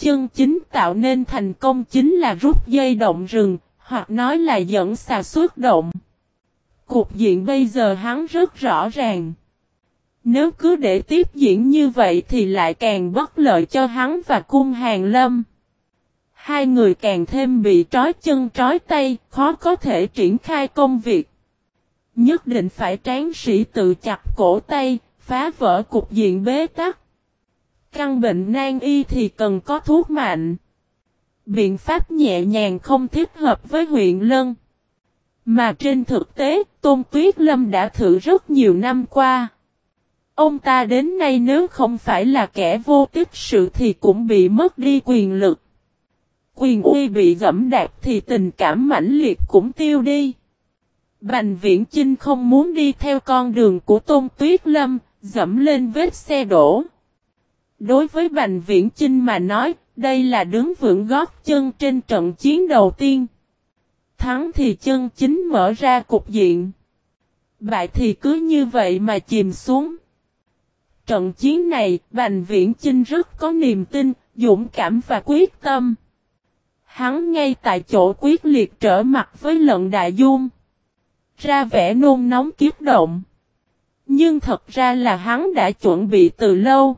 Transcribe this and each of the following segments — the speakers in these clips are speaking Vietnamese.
chân chính tạo nên thành công chính là rút dây động rừng, hoặc nói là dẫn xà xuất động. Cục diện bây giờ hắn rất rõ ràng. Nếu cứ để tiếp diễn như vậy thì lại càng bất lợi cho hắn và cung hàng lâm. Hai người càng thêm bị trói chân trói tay, khó có thể triển khai công việc. Nhất định phải tráng sĩ tự chặt cổ tay, phá vỡ cục diện bế tắc. Căn bệnh nan y thì cần có thuốc mạnh. Biện pháp nhẹ nhàng không thích hợp với huyện Lân. Mà trên thực tế, Tôn Tuyết Lâm đã thử rất nhiều năm qua. Ông ta đến nay nếu không phải là kẻ vô tích sự thì cũng bị mất đi quyền lực. Quyền uy bị gẫm đạp thì tình cảm mãnh liệt cũng tiêu đi. Bành Viễn trinh không muốn đi theo con đường của Tôn Tuyết Lâm, dẫm lên vết xe đổ. Đối với Bành Viễn Chinh mà nói, đây là đứng vững gót chân trên trận chiến đầu tiên. Thắng thì chân chính mở ra cục diện. Bại thì cứ như vậy mà chìm xuống. Trận chiến này, Bành Viễn Chinh rất có niềm tin, dũng cảm và quyết tâm. Hắn ngay tại chỗ quyết liệt trở mặt với lận đại dung. Ra vẻ nôn nóng kiếp động. Nhưng thật ra là hắn đã chuẩn bị từ lâu.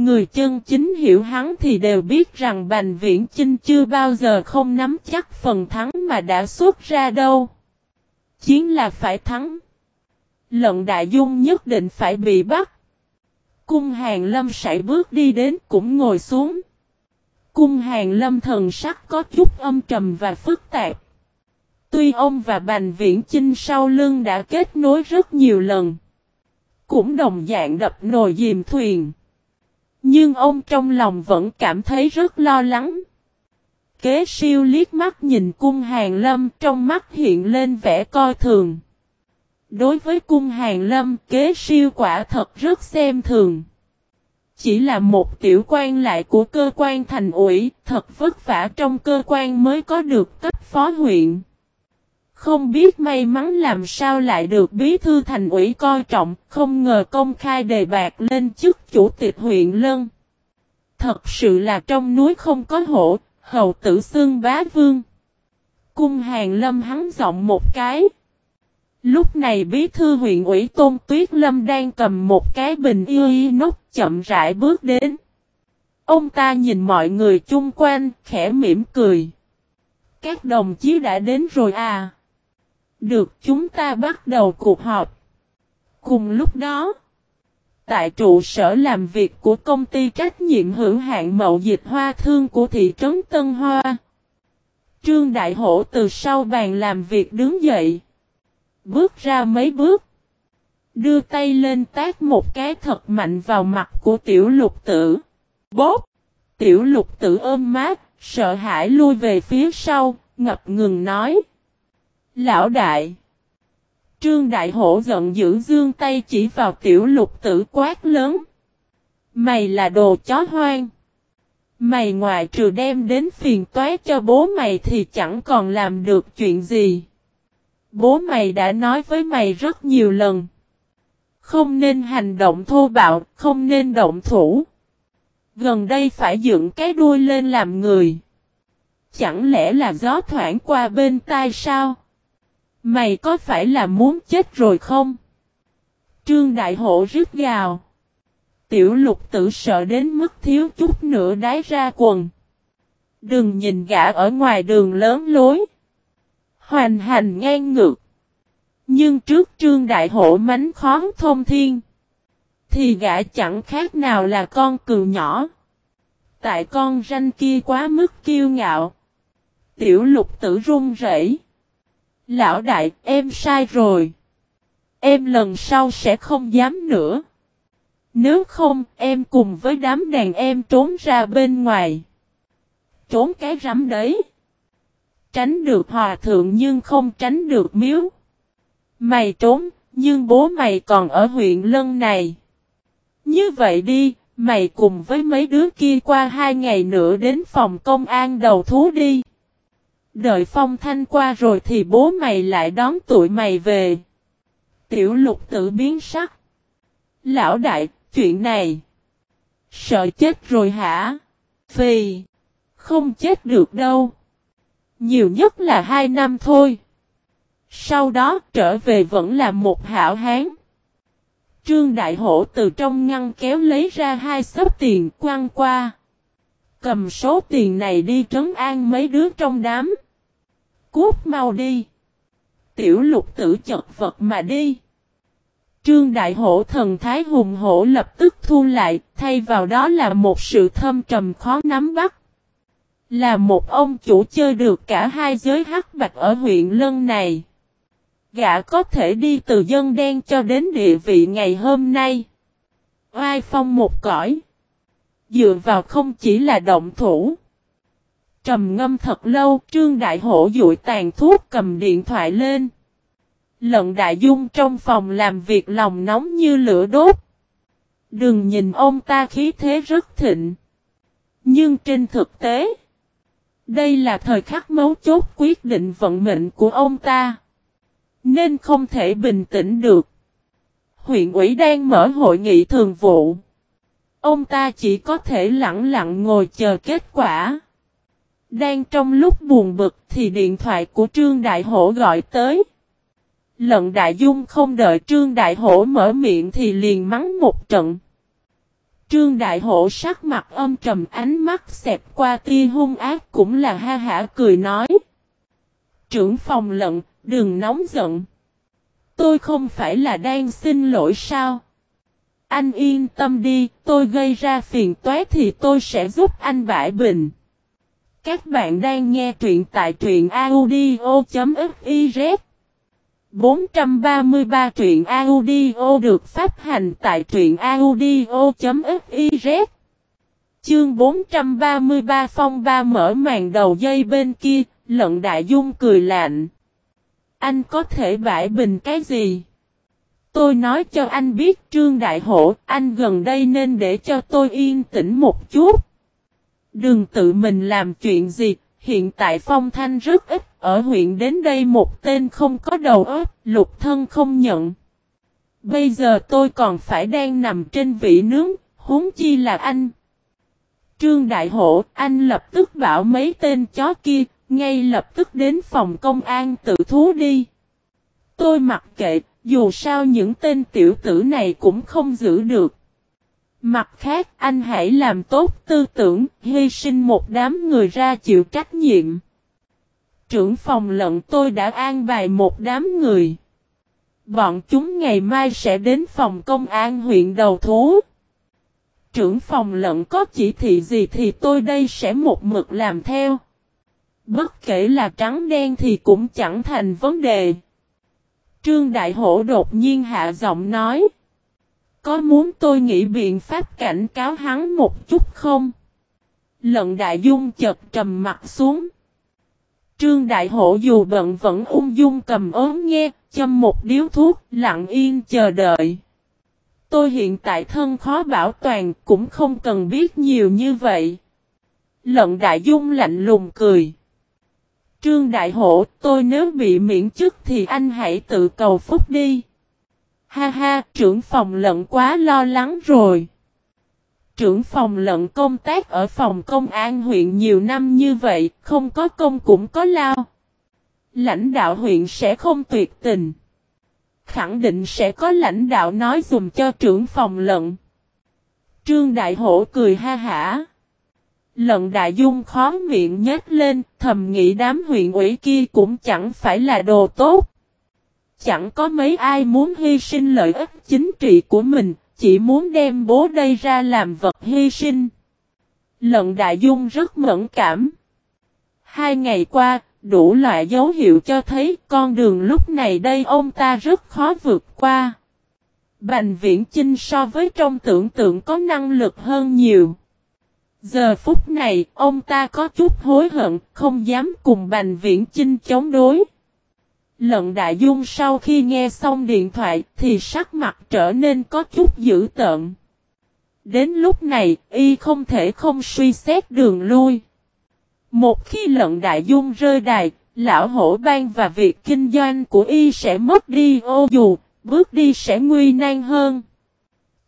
Người chân chính hiểu hắn thì đều biết rằng Bành Viễn Chinh chưa bao giờ không nắm chắc phần thắng mà đã xuất ra đâu. Chiến là phải thắng. Lận đại dung nhất định phải bị bắt. Cung hàng lâm sải bước đi đến cũng ngồi xuống. Cung hàng lâm thần sắc có chút âm trầm và phức tạp. Tuy ông và Bành Viễn Chinh sau lưng đã kết nối rất nhiều lần. Cũng đồng dạng đập nồi dìm thuyền. Nhưng ông trong lòng vẫn cảm thấy rất lo lắng. Kế siêu liếc mắt nhìn cung hàng lâm trong mắt hiện lên vẻ coi thường. Đối với cung hàng lâm kế siêu quả thật rất xem thường. Chỉ là một tiểu quan lại của cơ quan thành ủy, thật vất vả trong cơ quan mới có được cấp phó huyện. Không biết may mắn làm sao lại được bí thư thành ủy coi trọng, không ngờ công khai đề bạc lên chức chủ tịch huyện Lân. Thật sự là trong núi không có hổ, hầu tử xương bá vương. Cung hàng lâm hắn giọng một cái. Lúc này bí thư huyện ủy Tôn Tuyết Lâm đang cầm một cái bình yêu y nốt chậm rãi bước đến. Ông ta nhìn mọi người chung quanh, khẽ mỉm cười. Các đồng chí đã đến rồi à? Được chúng ta bắt đầu cuộc họp. Cùng lúc đó, tại trụ sở làm việc của công ty trách nhiệm hữu hạn mậu dịch hoa thương của thị trấn Tân Hoa. Trương Đại Hổ từ sau bàn làm việc đứng dậy. Bước ra mấy bước. Đưa tay lên tác một cái thật mạnh vào mặt của tiểu lục tử. Bốp! Tiểu lục tử ôm mát, sợ hãi lui về phía sau, ngập ngừng nói. Lão đại! Trương Đại Hổ giận dữ dương tay chỉ vào tiểu lục tử quát lớn. Mày là đồ chó hoang. Mày ngoài trừ đem đến phiền toái cho bố mày thì chẳng còn làm được chuyện gì. Bố mày đã nói với mày rất nhiều lần. Không nên hành động thô bạo, không nên động thủ. Gần đây phải dựng cái đuôi lên làm người. Chẳng lẽ là gió thoảng qua bên tai sao? Mày có phải là muốn chết rồi không? Trương Đại Hộ rít gào. Tiểu lục tử sợ đến mức thiếu chút nữa đái ra quần. Đừng nhìn gã ở ngoài đường lớn lối. Hoành hành ngang ngược. Nhưng trước trương đại hổ mánh khóm thông thiên. Thì gã chẳng khác nào là con cừu nhỏ. Tại con ranh kia quá mức kiêu ngạo. Tiểu lục tử run rẩy. Lão đại, em sai rồi. Em lần sau sẽ không dám nữa. Nếu không, em cùng với đám đàn em trốn ra bên ngoài. Trốn cái rắm đấy. Tránh được hòa thượng nhưng không tránh được miếu. Mày trốn, nhưng bố mày còn ở huyện Lân này. Như vậy đi, mày cùng với mấy đứa kia qua hai ngày nữa đến phòng công an đầu thú đi. Đợi phong thanh qua rồi thì bố mày lại đón tụi mày về. Tiểu lục tự biến sắc. Lão đại, chuyện này. Sợ chết rồi hả? Phì. Không chết được đâu. Nhiều nhất là hai năm thôi. Sau đó trở về vẫn là một hảo hán. Trương Đại Hổ từ trong ngăn kéo lấy ra hai sấp tiền quăng qua. Cầm số tiền này đi trấn an mấy đứa trong đám. Cút mau đi. Tiểu lục tử chật vật mà đi. Trương Đại Hổ thần Thái Hùng Hổ lập tức thu lại, thay vào đó là một sự thâm trầm khó nắm bắt. Là một ông chủ chơi được cả hai giới hắc bạch ở huyện Lân này. Gã có thể đi từ dân đen cho đến địa vị ngày hôm nay. Oai phong một cõi. Dựa vào không chỉ là động thủ. Trầm ngâm thật lâu, Trương Đại Hổ dụi tàn thuốc cầm điện thoại lên. Lận Đại Dung trong phòng làm việc lòng nóng như lửa đốt. Đừng nhìn ông ta khí thế rất thịnh. Nhưng trên thực tế, đây là thời khắc mấu chốt quyết định vận mệnh của ông ta. Nên không thể bình tĩnh được. Huyện ủy đang mở hội nghị thường vụ. Ông ta chỉ có thể lặng lặng ngồi chờ kết quả. Đang trong lúc buồn bực thì điện thoại của Trương Đại Hổ gọi tới. Lận Đại Dung không đợi Trương Đại Hổ mở miệng thì liền mắng một trận. Trương Đại Hổ sắc mặt âm trầm ánh mắt xẹp qua tia hung ác cũng là ha hả cười nói. Trưởng phòng lận, đừng nóng giận. Tôi không phải là đang xin lỗi sao? Anh yên tâm đi, tôi gây ra phiền toái thì tôi sẽ giúp anh bãi bình. Các bạn đang nghe truyện tại truyện audio.fiz 433 truyện audio được phát hành tại truyện audio.fiz Chương 433 phong ba mở màn đầu dây bên kia, lận đại dung cười lạnh. Anh có thể bãi bình cái gì? Tôi nói cho anh biết Trương Đại Hổ, anh gần đây nên để cho tôi yên tĩnh một chút. Đừng tự mình làm chuyện gì, hiện tại phong thanh rất ít, ở huyện đến đây một tên không có đầu óc, lục thân không nhận. Bây giờ tôi còn phải đang nằm trên vị nướng, huống chi là anh. Trương Đại Hổ, anh lập tức bảo mấy tên chó kia, ngay lập tức đến phòng công an tự thú đi. Tôi mặc kệ, dù sao những tên tiểu tử này cũng không giữ được. Mặt khác anh hãy làm tốt tư tưởng, hy sinh một đám người ra chịu trách nhiệm. Trưởng phòng lận tôi đã an bài một đám người. Bọn chúng ngày mai sẽ đến phòng công an huyện đầu thú. Trưởng phòng lận có chỉ thị gì thì tôi đây sẽ một mực làm theo. Bất kể là trắng đen thì cũng chẳng thành vấn đề. Trương Đại Hổ đột nhiên hạ giọng nói. Có muốn tôi nghĩ biện pháp cảnh cáo hắn một chút không? Lận Đại Dung chợt trầm mặt xuống. Trương Đại Hổ dù bận vẫn ung dung cầm ốm nghe, châm một điếu thuốc, lặng yên chờ đợi. Tôi hiện tại thân khó bảo toàn, cũng không cần biết nhiều như vậy. Lận Đại Dung lạnh lùng cười. Trương Đại Hổ, tôi nếu bị miễn chức thì anh hãy tự cầu phúc đi. Ha ha, trưởng phòng lận quá lo lắng rồi. Trưởng phòng lận công tác ở phòng công an huyện nhiều năm như vậy, không có công cũng có lao. Lãnh đạo huyện sẽ không tuyệt tình. Khẳng định sẽ có lãnh đạo nói dùm cho trưởng phòng lận. Trương Đại Hổ cười ha hả. Lận đại dung khó miệng nhếch lên, thầm nghĩ đám huyện ủy kia cũng chẳng phải là đồ tốt. Chẳng có mấy ai muốn hy sinh lợi ích chính trị của mình, chỉ muốn đem bố đây ra làm vật hy sinh. Lận đại dung rất mẫn cảm. Hai ngày qua, đủ loại dấu hiệu cho thấy con đường lúc này đây ông ta rất khó vượt qua. Bành viễn chinh so với trong tưởng tượng có năng lực hơn nhiều. Giờ phút này, ông ta có chút hối hận, không dám cùng Bành Viễn Chinh chống đối. Lận Đại Dung sau khi nghe xong điện thoại thì sắc mặt trở nên có chút dữ tợn. Đến lúc này, y không thể không suy xét đường lui. Một khi lận Đại Dung rơi đài, lão hổ ban và việc kinh doanh của y sẽ mất đi ô dù, bước đi sẽ nguy nan hơn.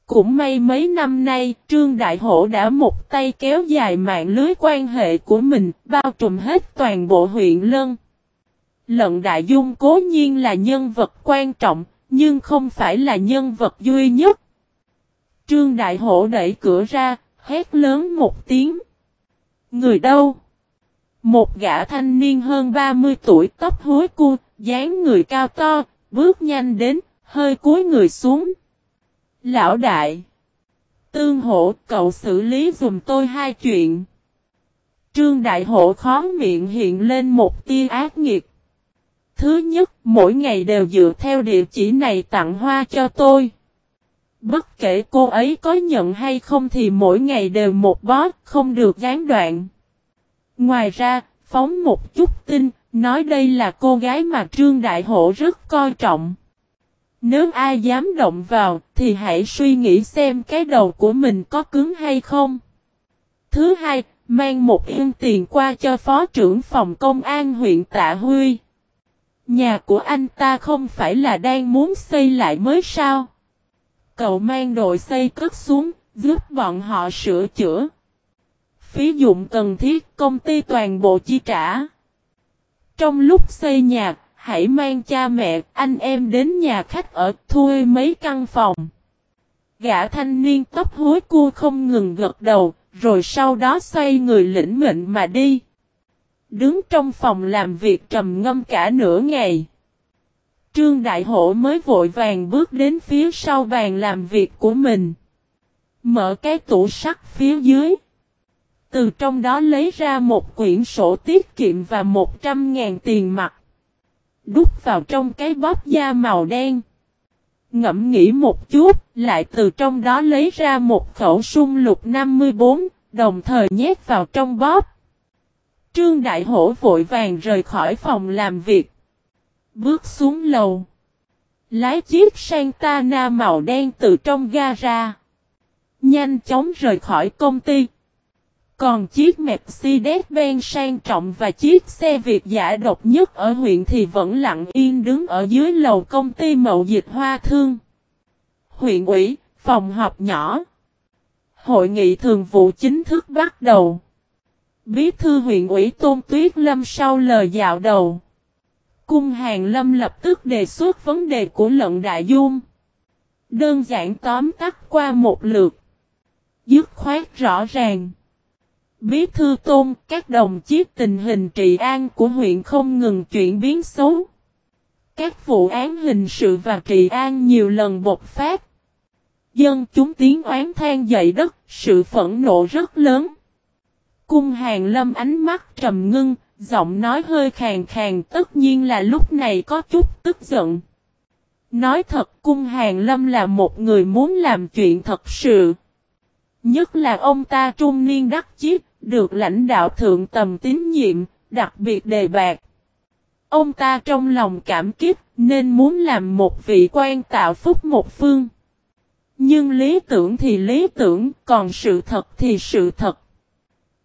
Cũng may mấy năm nay, Trương Đại Hổ đã một tay kéo dài mạng lưới quan hệ của mình, bao trùm hết toàn bộ huyện Lân. Lận Đại Dung cố nhiên là nhân vật quan trọng, nhưng không phải là nhân vật duy nhất. Trương Đại Hổ đẩy cửa ra, hét lớn một tiếng. Người đâu? Một gã thanh niên hơn 30 tuổi tóc hối cu, dáng người cao to, bước nhanh đến, hơi cúi người xuống. Lão đại! Tương hổ cậu xử lý dùm tôi hai chuyện. Trương Đại Hộ khó miệng hiện lên một tia ác nghiệt. Thứ nhất, mỗi ngày đều dựa theo địa chỉ này tặng hoa cho tôi. Bất kể cô ấy có nhận hay không thì mỗi ngày đều một bó, không được gián đoạn. Ngoài ra, phóng một chút tin, nói đây là cô gái mà Trương Đại Hộ rất coi trọng. Nếu ai dám động vào, thì hãy suy nghĩ xem cái đầu của mình có cứng hay không. Thứ hai, mang một yên tiền qua cho phó trưởng phòng công an huyện Tạ Huy. Nhà của anh ta không phải là đang muốn xây lại mới sao? Cậu mang đội xây cất xuống, giúp bọn họ sửa chữa. Phí dụng cần thiết công ty toàn bộ chi trả. Trong lúc xây nhà, hãy mang cha mẹ, anh em đến nhà khách ở thuê mấy căn phòng. Gã thanh niên tóc hối cua không ngừng gật đầu, rồi sau đó xoay người lĩnh mệnh mà đi. Đứng trong phòng làm việc trầm ngâm cả nửa ngày. Trương Đại Hổ mới vội vàng bước đến phía sau bàn làm việc của mình. Mở cái tủ sắt phía dưới. Từ trong đó lấy ra một quyển sổ tiết kiệm và 100.000 tiền mặt. Đút vào trong cái bóp da màu đen. Ngẫm nghĩ một chút, lại từ trong đó lấy ra một khẩu sung lục 54, đồng thời nhét vào trong bóp. Trương Đại Hổ vội vàng rời khỏi phòng làm việc. Bước xuống lầu. Lái chiếc Santana màu đen từ trong ga ra. Nhanh chóng rời khỏi công ty. Còn chiếc Mercedes-Benz sang trọng và chiếc xe Việt giả độc nhất ở huyện thì vẫn lặng yên đứng ở dưới lầu công ty mậu dịch hoa thương. Huyện ủy, phòng họp nhỏ. Hội nghị thường vụ chính thức bắt đầu. Bí thư huyện ủy Tôn Tuyết Lâm sau lời dạo đầu. Cung Hàng Lâm lập tức đề xuất vấn đề của lận đại dung. Đơn giản tóm tắt qua một lượt. Dứt khoát rõ ràng. Bí thư tôn, các đồng chí tình hình trị an của huyện không ngừng chuyển biến xấu. Các vụ án hình sự và trị an nhiều lần bộc phát. Dân chúng tiếng oán than dậy đất, sự phẫn nộ rất lớn. Cung hàng lâm ánh mắt trầm ngưng, giọng nói hơi khàn khàn tất nhiên là lúc này có chút tức giận. Nói thật cung hàng lâm là một người muốn làm chuyện thật sự. Nhất là ông ta trung niên đắc chiếc, được lãnh đạo thượng tầm tín nhiệm, đặc biệt đề bạc. Ông ta trong lòng cảm kích nên muốn làm một vị quan tạo phúc một phương. Nhưng lý tưởng thì lý tưởng, còn sự thật thì sự thật.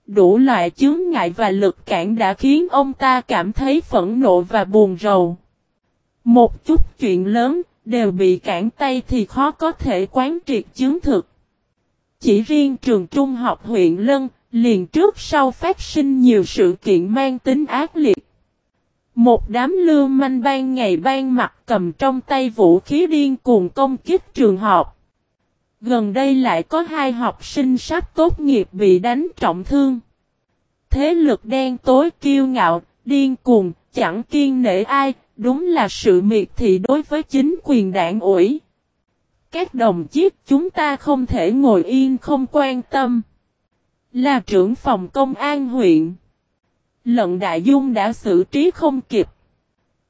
Đủ loại chướng ngại và lực cản đã khiến ông ta cảm thấy phẫn nộ và buồn rầu. Một chút chuyện lớn, đều bị cản tay thì khó có thể quán triệt chứng thực. Chỉ riêng trường trung học huyện Lân, liền trước sau phát sinh nhiều sự kiện mang tính ác liệt. Một đám lưu manh ban ngày ban mặt cầm trong tay vũ khí điên cuồng công kích trường học. Gần đây lại có hai học sinh sắp tốt nghiệp bị đánh trọng thương. Thế lực đen tối kiêu ngạo, điên cuồng, chẳng kiên nể ai, đúng là sự miệt thị đối với chính quyền đảng ủi. Các đồng chí chúng ta không thể ngồi yên không quan tâm. Là trưởng phòng công an huyện. Lận Đại Dung đã xử trí không kịp.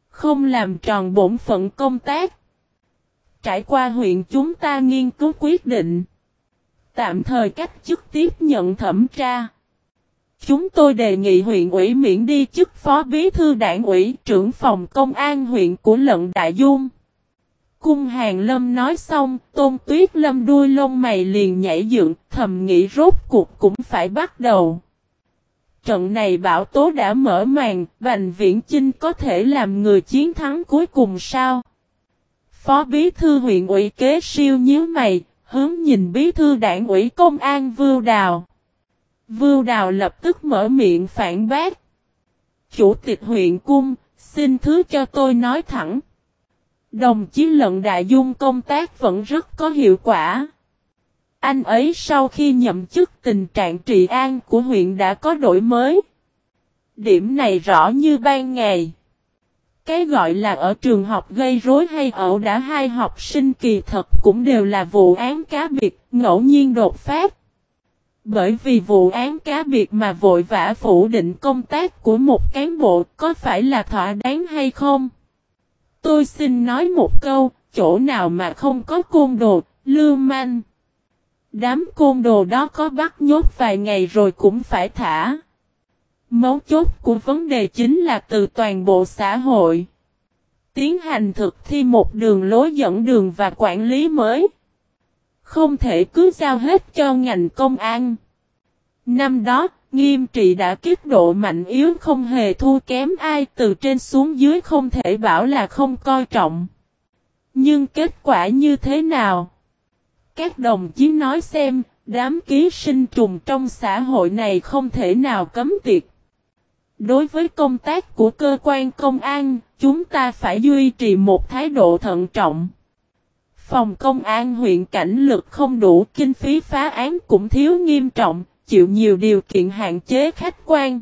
Không làm tròn bổn phận công tác. Trải qua huyện chúng ta nghiên cứu quyết định. Tạm thời cách chức tiếp nhận thẩm tra. Chúng tôi đề nghị huyện ủy miễn đi chức phó bí thư đảng ủy trưởng phòng công an huyện của Lận Đại Dung. Cung hàng lâm nói xong, tôn tuyết lâm đuôi lông mày liền nhảy dựng, thầm nghĩ rốt cuộc cũng phải bắt đầu. Trận này bảo tố đã mở màn, Bành Viễn Chinh có thể làm người chiến thắng cuối cùng sao? Phó bí thư huyện ủy kế siêu nhíu mày, hướng nhìn bí thư đảng ủy công an Vưu Đào. Vưu Đào lập tức mở miệng phản bác. Chủ tịch huyện cung, xin thứ cho tôi nói thẳng. Đồng chí lận đại dung công tác vẫn rất có hiệu quả. Anh ấy sau khi nhậm chức tình trạng trị an của huyện đã có đổi mới. Điểm này rõ như ban ngày. Cái gọi là ở trường học gây rối hay ẩu đã hai học sinh kỳ thật cũng đều là vụ án cá biệt, ngẫu nhiên đột phát. Bởi vì vụ án cá biệt mà vội vã phủ định công tác của một cán bộ có phải là thỏa đáng hay không? Tôi xin nói một câu, chỗ nào mà không có côn đồ, lưu manh. Đám côn đồ đó có bắt nhốt vài ngày rồi cũng phải thả. Mấu chốt của vấn đề chính là từ toàn bộ xã hội. Tiến hành thực thi một đường lối dẫn đường và quản lý mới. Không thể cứ giao hết cho ngành công an. Năm đó, nghiêm trị đã kiếp độ mạnh yếu không hề thua kém ai từ trên xuống dưới không thể bảo là không coi trọng. Nhưng kết quả như thế nào? Các đồng chí nói xem, đám ký sinh trùng trong xã hội này không thể nào cấm tiệt. Đối với công tác của cơ quan công an, chúng ta phải duy trì một thái độ thận trọng. Phòng công an huyện cảnh lực không đủ kinh phí phá án cũng thiếu nghiêm trọng, chịu nhiều điều kiện hạn chế khách quan.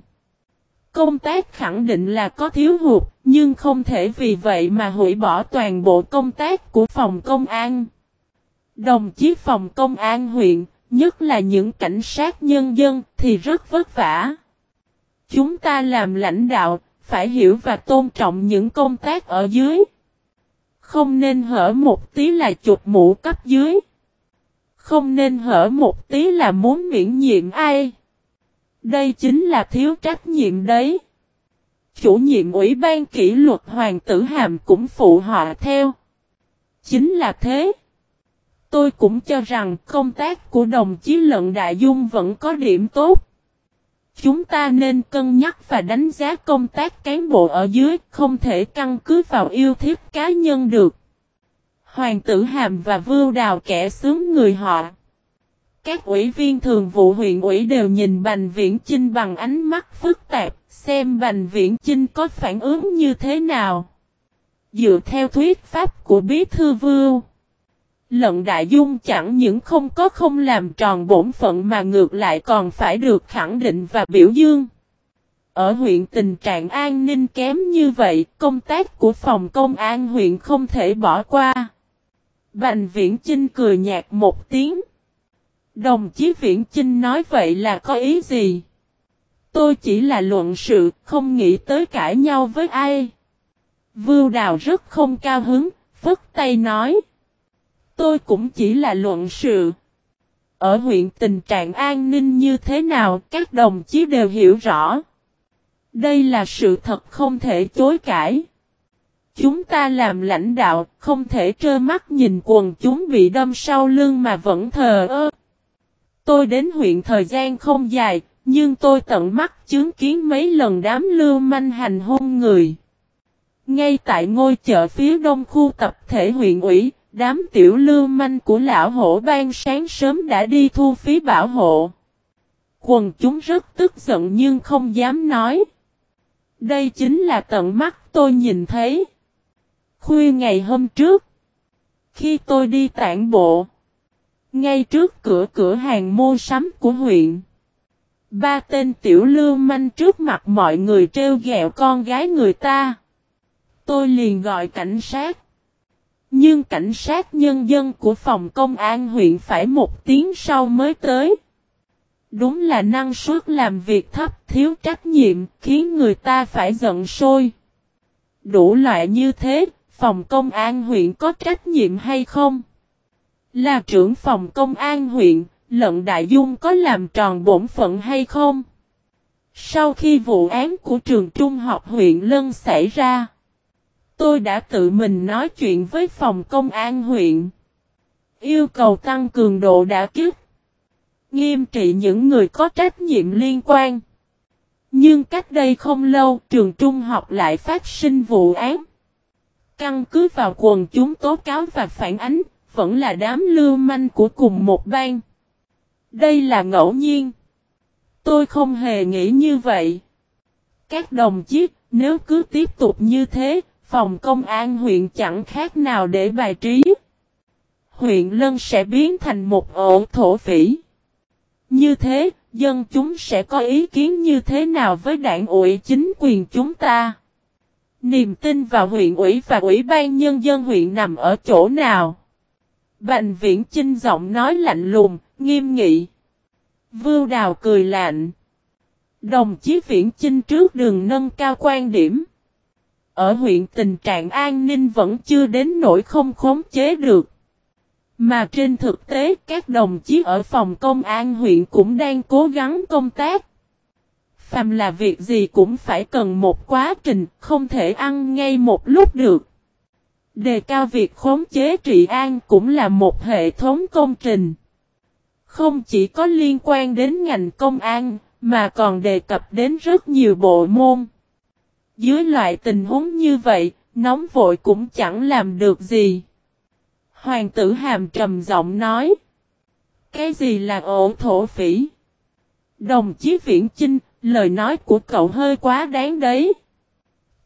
Công tác khẳng định là có thiếu hụt, nhưng không thể vì vậy mà hủy bỏ toàn bộ công tác của phòng công an. Đồng chí phòng công an huyện, nhất là những cảnh sát nhân dân thì rất vất vả. Chúng ta làm lãnh đạo, phải hiểu và tôn trọng những công tác ở dưới. Không nên hở một tí là chụp mũ cấp dưới. Không nên hở một tí là muốn miễn nhiệm ai. Đây chính là thiếu trách nhiệm đấy. Chủ nhiệm ủy ban kỷ luật Hoàng tử Hàm cũng phụ họa theo. Chính là thế. Tôi cũng cho rằng công tác của đồng chí Lận Đại Dung vẫn có điểm tốt. Chúng ta nên cân nhắc và đánh giá công tác cán bộ ở dưới, không thể căn cứ vào yêu thích cá nhân được. Hoàng tử Hàm và Vưu Đào kẻ sướng người họ. Các ủy viên thường vụ huyện ủy đều nhìn Bành Viễn Chinh bằng ánh mắt phức tạp, xem Bành Viễn Chinh có phản ứng như thế nào. Dựa theo thuyết pháp của Bí Thư Vưu, Lận Đại Dung chẳng những không có không làm tròn bổn phận mà ngược lại còn phải được khẳng định và biểu dương. Ở huyện tình trạng an ninh kém như vậy, công tác của phòng công an huyện không thể bỏ qua. Bành Viễn Chinh cười nhạt một tiếng. Đồng chí Viễn Chinh nói vậy là có ý gì? Tôi chỉ là luận sự, không nghĩ tới cãi nhau với ai. Vưu Đào rất không cao hứng, phất tay nói. Tôi cũng chỉ là luận sự. Ở huyện tình trạng an ninh như thế nào các đồng chí đều hiểu rõ. Đây là sự thật không thể chối cãi. Chúng ta làm lãnh đạo không thể trơ mắt nhìn quần chúng bị đâm sau lưng mà vẫn thờ ơ. Tôi đến huyện thời gian không dài, nhưng tôi tận mắt chứng kiến mấy lần đám lưu manh hành hung người. Ngay tại ngôi chợ phía đông khu tập thể huyện ủy, Đám tiểu lưu manh của lão hổ ban sáng sớm đã đi thu phí bảo hộ. Quần chúng rất tức giận nhưng không dám nói. Đây chính là tận mắt tôi nhìn thấy. Khuya ngày hôm trước, khi tôi đi tản bộ, ngay trước cửa cửa hàng mua sắm của huyện, ba tên tiểu lưu manh trước mặt mọi người treo gẹo con gái người ta. Tôi liền gọi cảnh sát. Nhưng cảnh sát nhân dân của phòng công an huyện phải một tiếng sau mới tới. Đúng là năng suất làm việc thấp thiếu trách nhiệm khiến người ta phải giận sôi. Đủ loại như thế, phòng công an huyện có trách nhiệm hay không? Là trưởng phòng công an huyện, lận đại dung có làm tròn bổn phận hay không? Sau khi vụ án của trường trung học huyện Lân xảy ra, Tôi đã tự mình nói chuyện với phòng công an huyện. Yêu cầu tăng cường độ đã kích. Nghiêm trị những người có trách nhiệm liên quan. Nhưng cách đây không lâu trường trung học lại phát sinh vụ án. Căn cứ vào quần chúng tố cáo và phản ánh, vẫn là đám lưu manh của cùng một bang. Đây là ngẫu nhiên. Tôi không hề nghĩ như vậy. Các đồng chí, nếu cứ tiếp tục như thế, phòng công an huyện chẳng khác nào để bài trí. Huyện Lân sẽ biến thành một ổ thổ phỉ. Như thế, dân chúng sẽ có ý kiến như thế nào với đảng ủy chính quyền chúng ta? Niềm tin vào huyện ủy và ủy ban nhân dân huyện nằm ở chỗ nào? Bành viễn chinh giọng nói lạnh lùng, nghiêm nghị. Vưu đào cười lạnh. Đồng chí viễn chinh trước đường nâng cao quan điểm. Ở huyện tình trạng an ninh vẫn chưa đến nỗi không khống chế được. Mà trên thực tế các đồng chí ở phòng công an huyện cũng đang cố gắng công tác. Phàm là việc gì cũng phải cần một quá trình, không thể ăn ngay một lúc được. Đề cao việc khống chế trị an cũng là một hệ thống công trình. Không chỉ có liên quan đến ngành công an, mà còn đề cập đến rất nhiều bộ môn. Dưới loại tình huống như vậy, nóng vội cũng chẳng làm được gì. Hoàng tử hàm trầm giọng nói. Cái gì là ổ thổ phỉ? Đồng chí Viễn Chinh, lời nói của cậu hơi quá đáng đấy.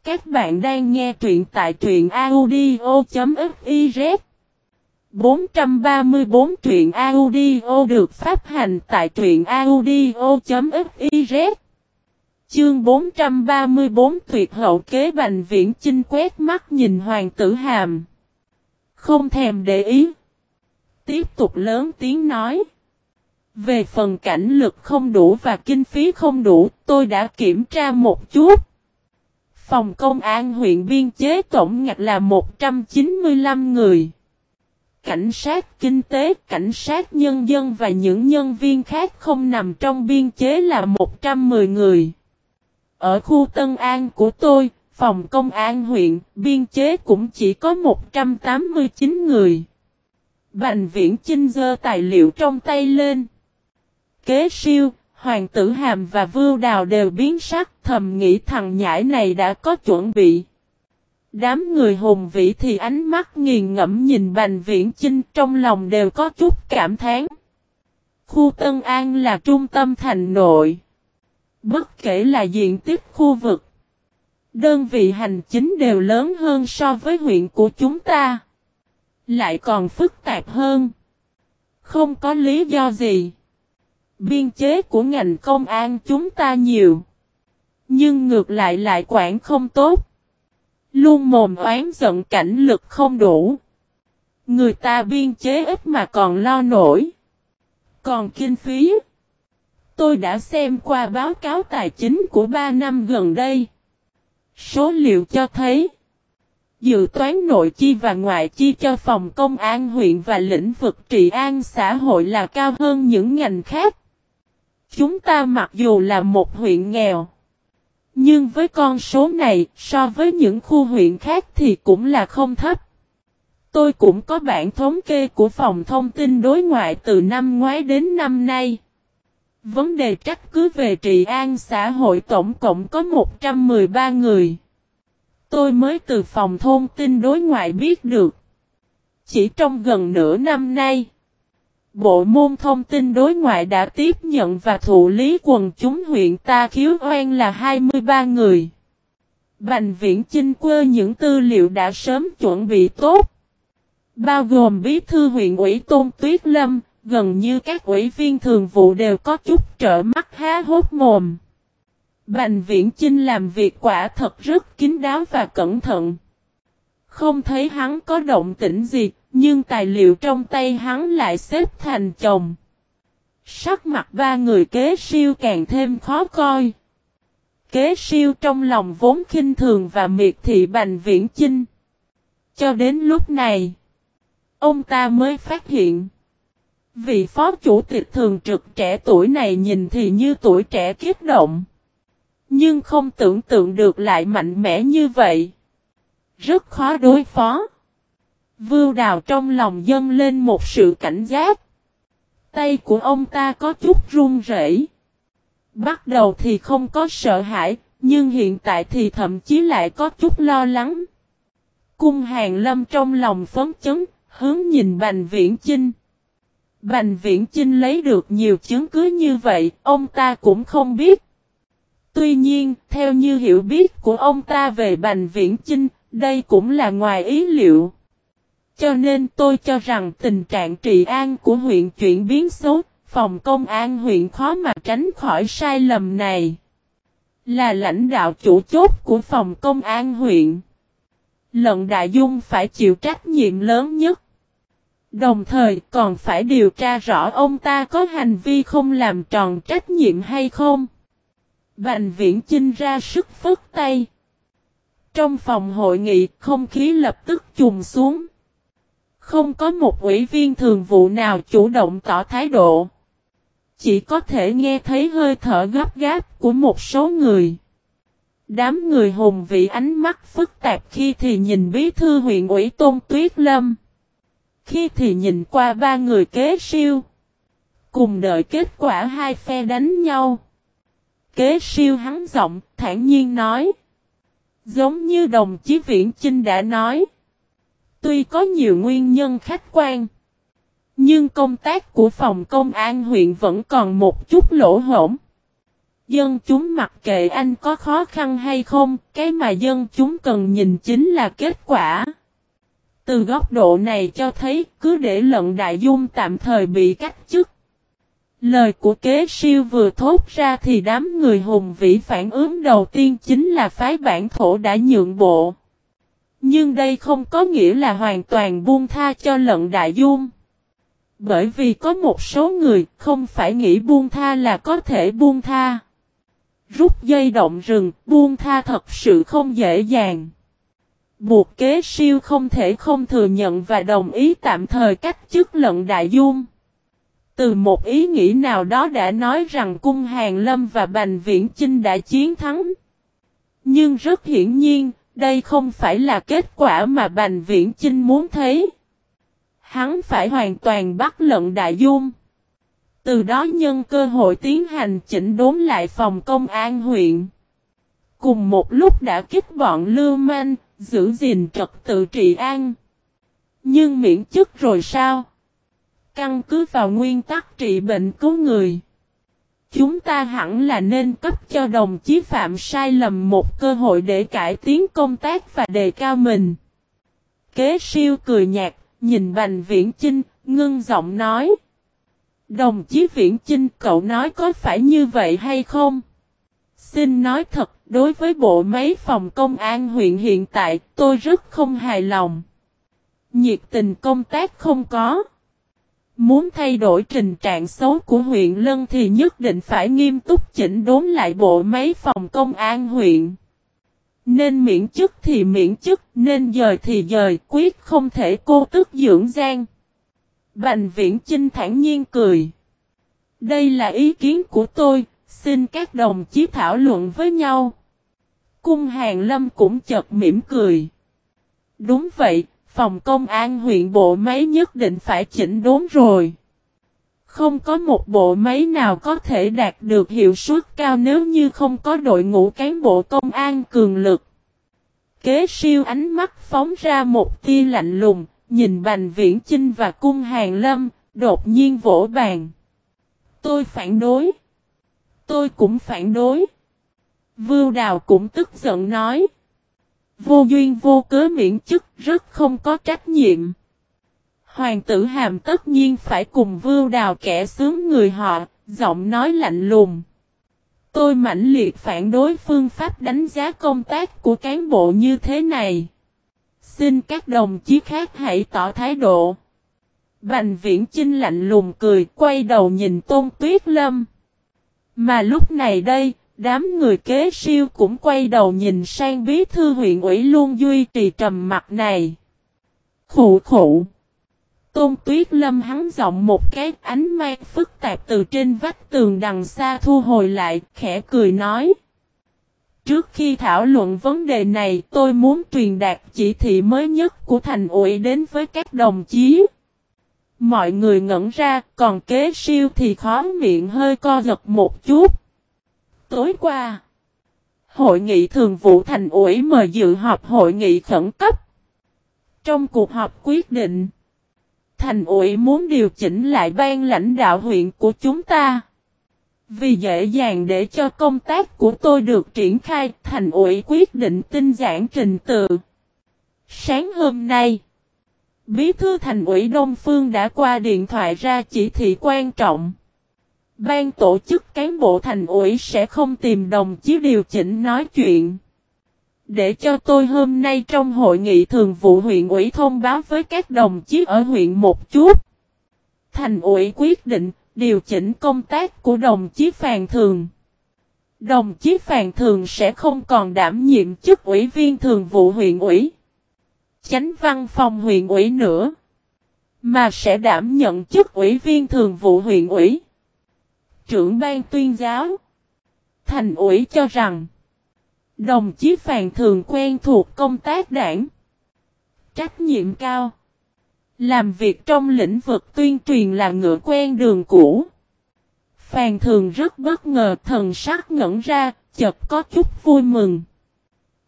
Các bạn đang nghe truyện tại truyện audio.fiz 434 truyện audio được phát hành tại truyện audio.fiz Chương 434 tuyệt hậu kế bành viễn chinh quét mắt nhìn hoàng tử hàm. Không thèm để ý. Tiếp tục lớn tiếng nói. Về phần cảnh lực không đủ và kinh phí không đủ, tôi đã kiểm tra một chút. Phòng công an huyện biên chế tổng ngạch là 195 người. Cảnh sát kinh tế, cảnh sát nhân dân và những nhân viên khác không nằm trong biên chế là 110 người. Ở khu Tân An của tôi, phòng công an huyện, biên chế cũng chỉ có 189 người. Bành viễn chinh dơ tài liệu trong tay lên. Kế siêu, Hoàng tử Hàm và Vưu Đào đều biến sắc thầm nghĩ thằng nhãi này đã có chuẩn bị. Đám người hùng vĩ thì ánh mắt nghiền ngẫm nhìn Bành Viễn Chinh trong lòng đều có chút cảm thán. Khu Tân An là trung tâm thành nội. Bất kể là diện tích khu vực, đơn vị hành chính đều lớn hơn so với huyện của chúng ta. Lại còn phức tạp hơn. Không có lý do gì. Biên chế của ngành công an chúng ta nhiều. Nhưng ngược lại lại quản không tốt. Luôn mồm oán giận cảnh lực không đủ. Người ta biên chế ít mà còn lo nổi. Còn kinh phí. Tôi đã xem qua báo cáo tài chính của 3 năm gần đây. Số liệu cho thấy. Dự toán nội chi và ngoại chi cho phòng công an huyện và lĩnh vực trị an xã hội là cao hơn những ngành khác. Chúng ta mặc dù là một huyện nghèo. Nhưng với con số này, so với những khu huyện khác thì cũng là không thấp. Tôi cũng có bản thống kê của phòng thông tin đối ngoại từ năm ngoái đến năm nay. Vấn đề trách cứ về trị an xã hội tổng cộng có 113 người. Tôi mới từ phòng thông tin đối ngoại biết được. Chỉ trong gần nửa năm nay, Bộ môn thông tin đối ngoại đã tiếp nhận và thụ lý quần chúng huyện ta khiếu oan là 23 người. Bành viễn chinh quơ những tư liệu đã sớm chuẩn bị tốt. Bao gồm bí thư huyện ủy Tôn Tuyết Lâm, gần như các ủy viên thường vụ đều có chút trợ mắt há hốt mồm. Bành viễn chinh làm việc quả thật rất kín đáo và cẩn thận. Không thấy hắn có động tĩnh gì, nhưng tài liệu trong tay hắn lại xếp thành chồng. Sắc mặt ba người kế siêu càng thêm khó coi. Kế siêu trong lòng vốn khinh thường và miệt thị bành viễn chinh. Cho đến lúc này, ông ta mới phát hiện. Vị phó chủ tịch thường trực trẻ tuổi này nhìn thì như tuổi trẻ kiếp động. Nhưng không tưởng tượng được lại mạnh mẽ như vậy. Rất khó đối phó. Vưu đào trong lòng dâng lên một sự cảnh giác. Tay của ông ta có chút run rẩy. Bắt đầu thì không có sợ hãi, nhưng hiện tại thì thậm chí lại có chút lo lắng. Cung hàng lâm trong lòng phấn chấn, hướng nhìn Bành Viễn Chinh. Bành Viễn Chinh lấy được nhiều chứng cứ như vậy, ông ta cũng không biết. Tuy nhiên, theo như hiểu biết của ông ta về Bành Viễn Chinh, đây cũng là ngoài ý liệu. Cho nên tôi cho rằng tình trạng trị an của huyện chuyển biến xấu, phòng công an huyện khó mà tránh khỏi sai lầm này. Là lãnh đạo chủ chốt của phòng công an huyện. Lận Đại Dung phải chịu trách nhiệm lớn nhất. Đồng thời còn phải điều tra rõ ông ta có hành vi không làm tròn trách nhiệm hay không. Bành viễn chinh ra sức phức tay. Trong phòng hội nghị không khí lập tức trùng xuống. Không có một ủy viên thường vụ nào chủ động tỏ thái độ. Chỉ có thể nghe thấy hơi thở gấp gáp của một số người. Đám người hùng vị ánh mắt phức tạp khi thì nhìn bí thư huyện ủy Tôn Tuyết Lâm. Khi thì nhìn qua ba người kế siêu. Cùng đợi kết quả hai phe đánh nhau. Kế siêu hắn giọng, thản nhiên nói. Giống như đồng chí Viễn Chinh đã nói. Tuy có nhiều nguyên nhân khách quan. Nhưng công tác của phòng công an huyện vẫn còn một chút lỗ hổng. Dân chúng mặc kệ anh có khó khăn hay không, cái mà dân chúng cần nhìn chính là kết quả. Từ góc độ này cho thấy cứ để lận đại dung tạm thời bị cách chức. Lời của kế siêu vừa thốt ra thì đám người hùng vĩ phản ứng đầu tiên chính là phái bản thổ đã nhượng bộ. Nhưng đây không có nghĩa là hoàn toàn buông tha cho lận đại dung. Bởi vì có một số người không phải nghĩ buông tha là có thể buông tha. Rút dây động rừng, buông tha thật sự không dễ dàng. Buộc kế siêu không thể không thừa nhận và đồng ý tạm thời cách chức lận đại dung. Từ một ý nghĩ nào đó đã nói rằng cung hàng lâm và bành viễn chinh đã chiến thắng. Nhưng rất hiển nhiên, đây không phải là kết quả mà bành viễn chinh muốn thấy. Hắn phải hoàn toàn bắt lận đại dung. Từ đó nhân cơ hội tiến hành chỉnh đốn lại phòng công an huyện. Cùng một lúc đã kích bọn lưu manh, giữ gìn trật tự trị an. Nhưng miễn chức rồi sao? Căn cứ vào nguyên tắc trị bệnh cứu người. Chúng ta hẳn là nên cấp cho đồng chí phạm sai lầm một cơ hội để cải tiến công tác và đề cao mình. Kế siêu cười nhạt, nhìn Bành Viễn Chinh, ngưng giọng nói. Đồng chí Viễn Chinh cậu nói có phải như vậy hay không? Xin nói thật, đối với bộ máy phòng công an huyện hiện tại, tôi rất không hài lòng. Nhiệt tình công tác không có. Muốn thay đổi trình trạng xấu của huyện Lân thì nhất định phải nghiêm túc chỉnh đốn lại bộ máy phòng công an huyện. Nên miễn chức thì miễn chức, nên dời thì dời, quyết không thể cô tức dưỡng gian. Bành viễn Chinh thản nhiên cười. Đây là ý kiến của tôi, xin các đồng chí thảo luận với nhau. Cung hàng lâm cũng chợt mỉm cười. Đúng vậy, phòng công an huyện bộ máy nhất định phải chỉnh đốn rồi. Không có một bộ máy nào có thể đạt được hiệu suất cao nếu như không có đội ngũ cán bộ công an cường lực. Kế siêu ánh mắt phóng ra một tia lạnh lùng, nhìn Bành Viễn Chinh và Cung Hàng Lâm, đột nhiên vỗ bàn. Tôi phản đối. Tôi cũng phản đối. Vưu Đào cũng tức giận nói. Vô duyên vô cớ miễn chức rất không có trách nhiệm. Hoàng tử hàm tất nhiên phải cùng vưu đào kẻ sướng người họ, giọng nói lạnh lùng. Tôi mãnh liệt phản đối phương pháp đánh giá công tác của cán bộ như thế này. Xin các đồng chí khác hãy tỏ thái độ. Bành viễn chinh lạnh lùng cười, quay đầu nhìn Tôn Tuyết Lâm. Mà lúc này đây, đám người kế siêu cũng quay đầu nhìn sang bí thư huyện ủy luôn duy trì trầm mặt này. Khủ khủ. Tôn Tuyết Lâm hắn giọng một cái ánh mang phức tạp từ trên vách tường đằng xa thu hồi lại, khẽ cười nói. Trước khi thảo luận vấn đề này tôi muốn truyền đạt chỉ thị mới nhất của thành ủy đến với các đồng chí. Mọi người ngẩn ra, còn kế siêu thì khó miệng hơi co giật một chút. Tối qua, hội nghị thường vụ thành ủy mời dự họp hội nghị khẩn cấp. Trong cuộc họp quyết định, Thành ủy muốn điều chỉnh lại ban lãnh đạo huyện của chúng ta. Vì dễ dàng để cho công tác của tôi được triển khai, thành ủy quyết định tinh giản trình tự. Sáng hôm nay, Bí thư thành ủy Đông Phương đã qua điện thoại ra chỉ thị quan trọng. Ban tổ chức cán bộ thành ủy sẽ không tìm đồng chí điều chỉnh nói chuyện. Để cho tôi hôm nay trong hội nghị thường vụ huyện ủy thông báo với các đồng chí ở huyện một chút. Thành ủy quyết định điều chỉnh công tác của đồng chí Phàn Thường. Đồng chí Phàn Thường sẽ không còn đảm nhiệm chức ủy viên thường vụ huyện ủy. Chánh văn phòng huyện ủy nữa. Mà sẽ đảm nhận chức ủy viên thường vụ huyện ủy. Trưởng ban tuyên giáo. Thành ủy cho rằng. Đồng chí Phàn Thường quen thuộc công tác đảng. Trách nhiệm cao. Làm việc trong lĩnh vực tuyên truyền là ngựa quen đường cũ. Phàn thường rất bất ngờ thần sắc ngẩn ra, chợt có chút vui mừng.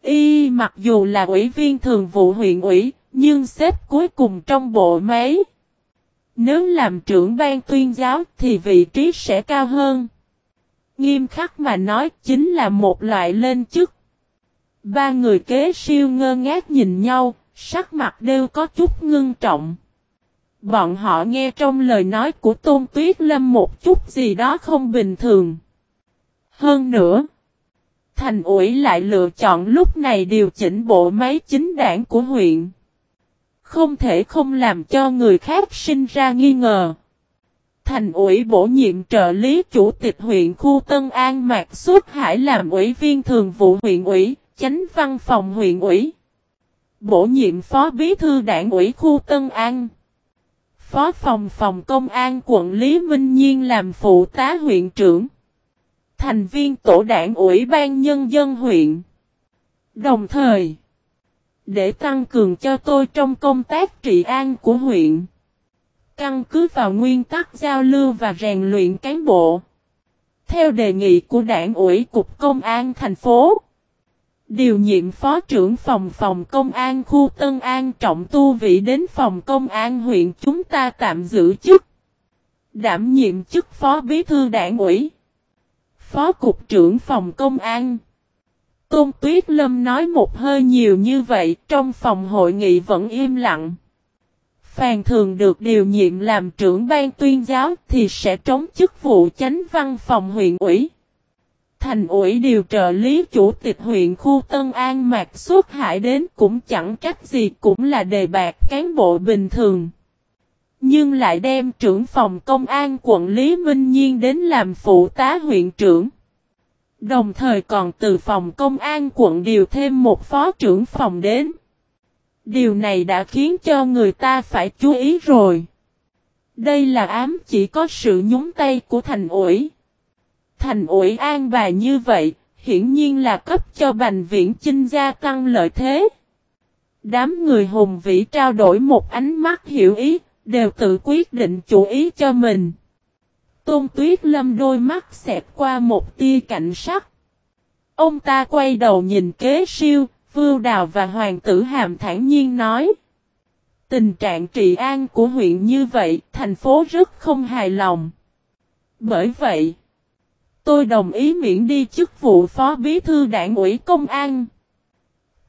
Y mặc dù là ủy viên thường vụ huyện ủy, nhưng xếp cuối cùng trong bộ máy. Nếu làm trưởng ban tuyên giáo thì vị trí sẽ cao hơn. Nghiêm khắc mà nói chính là một loại lên chức. Ba người kế siêu ngơ ngác nhìn nhau, sắc mặt đều có chút ngưng trọng. Bọn họ nghe trong lời nói của Tôn Tuyết Lâm một chút gì đó không bình thường. Hơn nữa, thành ủy lại lựa chọn lúc này điều chỉnh bộ máy chính đảng của huyện. Không thể không làm cho người khác sinh ra nghi ngờ. Thành ủy bổ nhiệm trợ lý chủ tịch huyện khu Tân An Mạc Xuất Hải làm ủy viên thường vụ huyện ủy, chánh văn phòng huyện ủy. Bổ nhiệm phó bí thư đảng ủy khu Tân An. Phó phòng phòng công an quận Lý Minh Nhiên làm phụ tá huyện trưởng. Thành viên tổ đảng ủy ban nhân dân huyện. Đồng thời, để tăng cường cho tôi trong công tác trị an của huyện. Căn cứ vào nguyên tắc giao lưu và rèn luyện cán bộ. Theo đề nghị của đảng ủy Cục Công an thành phố. Điều nhiệm Phó trưởng phòng phòng công an khu Tân An trọng tu vị đến phòng công an huyện chúng ta tạm giữ chức. Đảm nhiệm chức Phó Bí thư đảng ủy. Phó Cục trưởng phòng công an. Tôn Tuyết Lâm nói một hơi nhiều như vậy, trong phòng hội nghị vẫn im lặng. Phàn thường được điều nhiệm làm trưởng ban tuyên giáo thì sẽ trống chức vụ chánh văn phòng huyện ủy thành ủy điều trợ lý chủ tịch huyện khu Tân An Mạc Xuất Hải đến cũng chẳng trách gì, cũng là đề bạc cán bộ bình thường. Nhưng lại đem trưởng phòng công an quận Lý Minh Nhiên đến làm phụ tá huyện trưởng. Đồng thời còn từ phòng công an quận điều thêm một phó trưởng phòng đến. Điều này đã khiến cho người ta phải chú ý rồi. Đây là ám chỉ có sự nhúng tay của thành ủy thành ủy an bài như vậy, hiển nhiên là cấp cho Bành Viễn Chinh gia tăng lợi thế. Đám người hùng vĩ trao đổi một ánh mắt hiểu ý, đều tự quyết định chủ ý cho mình. Tôn Tuyết Lâm đôi mắt xẹp qua một tia cảnh sắc. Ông ta quay đầu nhìn kế siêu, Vưu Đào và Hoàng tử Hàm thản nhiên nói. Tình trạng trị an của huyện như vậy, thành phố rất không hài lòng. Bởi vậy, Tôi đồng ý miễn đi chức vụ phó bí thư đảng ủy công an.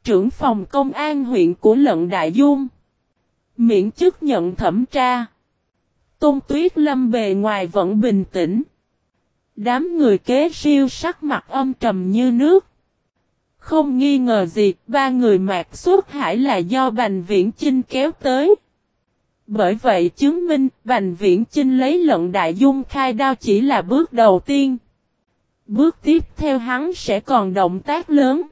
Trưởng phòng công an huyện của Lận Đại Dung. Miễn chức nhận thẩm tra. Tôn Tuyết Lâm bề ngoài vẫn bình tĩnh. Đám người kế siêu sắc mặt âm trầm như nước. Không nghi ngờ gì, ba người mạc xuất hải là do Bành Viễn Chinh kéo tới. Bởi vậy chứng minh Bành Viễn Chinh lấy lận đại dung khai đao chỉ là bước đầu tiên. Bước tiếp theo hắn sẽ còn động tác lớn.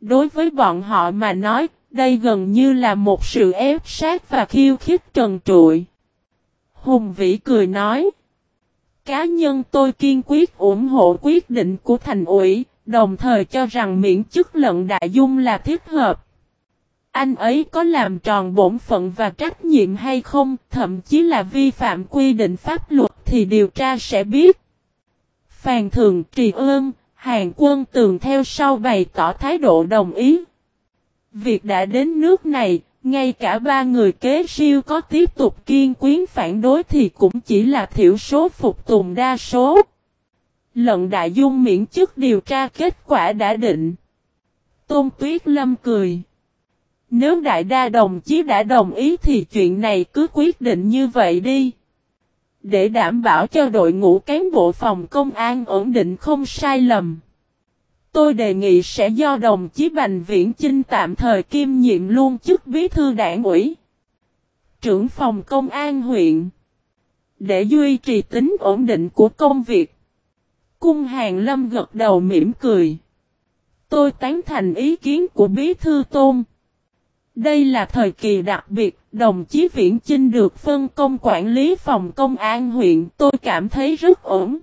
Đối với bọn họ mà nói, đây gần như là một sự ép sát và khiêu khích trần trụi. Hùng vĩ cười nói. Cá nhân tôi kiên quyết ủng hộ quyết định của thành ủy, đồng thời cho rằng miễn chức lận đại dung là thiết hợp. Anh ấy có làm tròn bổn phận và trách nhiệm hay không, thậm chí là vi phạm quy định pháp luật thì điều tra sẽ biết. Phàn thường trì ơn, hàng quân tường theo sau bày tỏ thái độ đồng ý. Việc đã đến nước này, ngay cả ba người kế siêu có tiếp tục kiên quyến phản đối thì cũng chỉ là thiểu số phục tùng đa số. Lận đại dung miễn chức điều tra kết quả đã định. Tôn Tuyết Lâm cười. Nếu đại đa đồng chí đã đồng ý thì chuyện này cứ quyết định như vậy đi. Để đảm bảo cho đội ngũ cán bộ phòng công an ổn định không sai lầm. Tôi đề nghị sẽ do đồng chí Bành Viễn Chinh tạm thời kiêm nhiệm luôn chức bí thư đảng ủy. Trưởng phòng công an huyện. Để duy trì tính ổn định của công việc. Cung Hàng Lâm gật đầu mỉm cười. Tôi tán thành ý kiến của bí thư tôn. Đây là thời kỳ đặc biệt, đồng chí Viễn Chinh được phân công quản lý phòng công an huyện tôi cảm thấy rất ổn.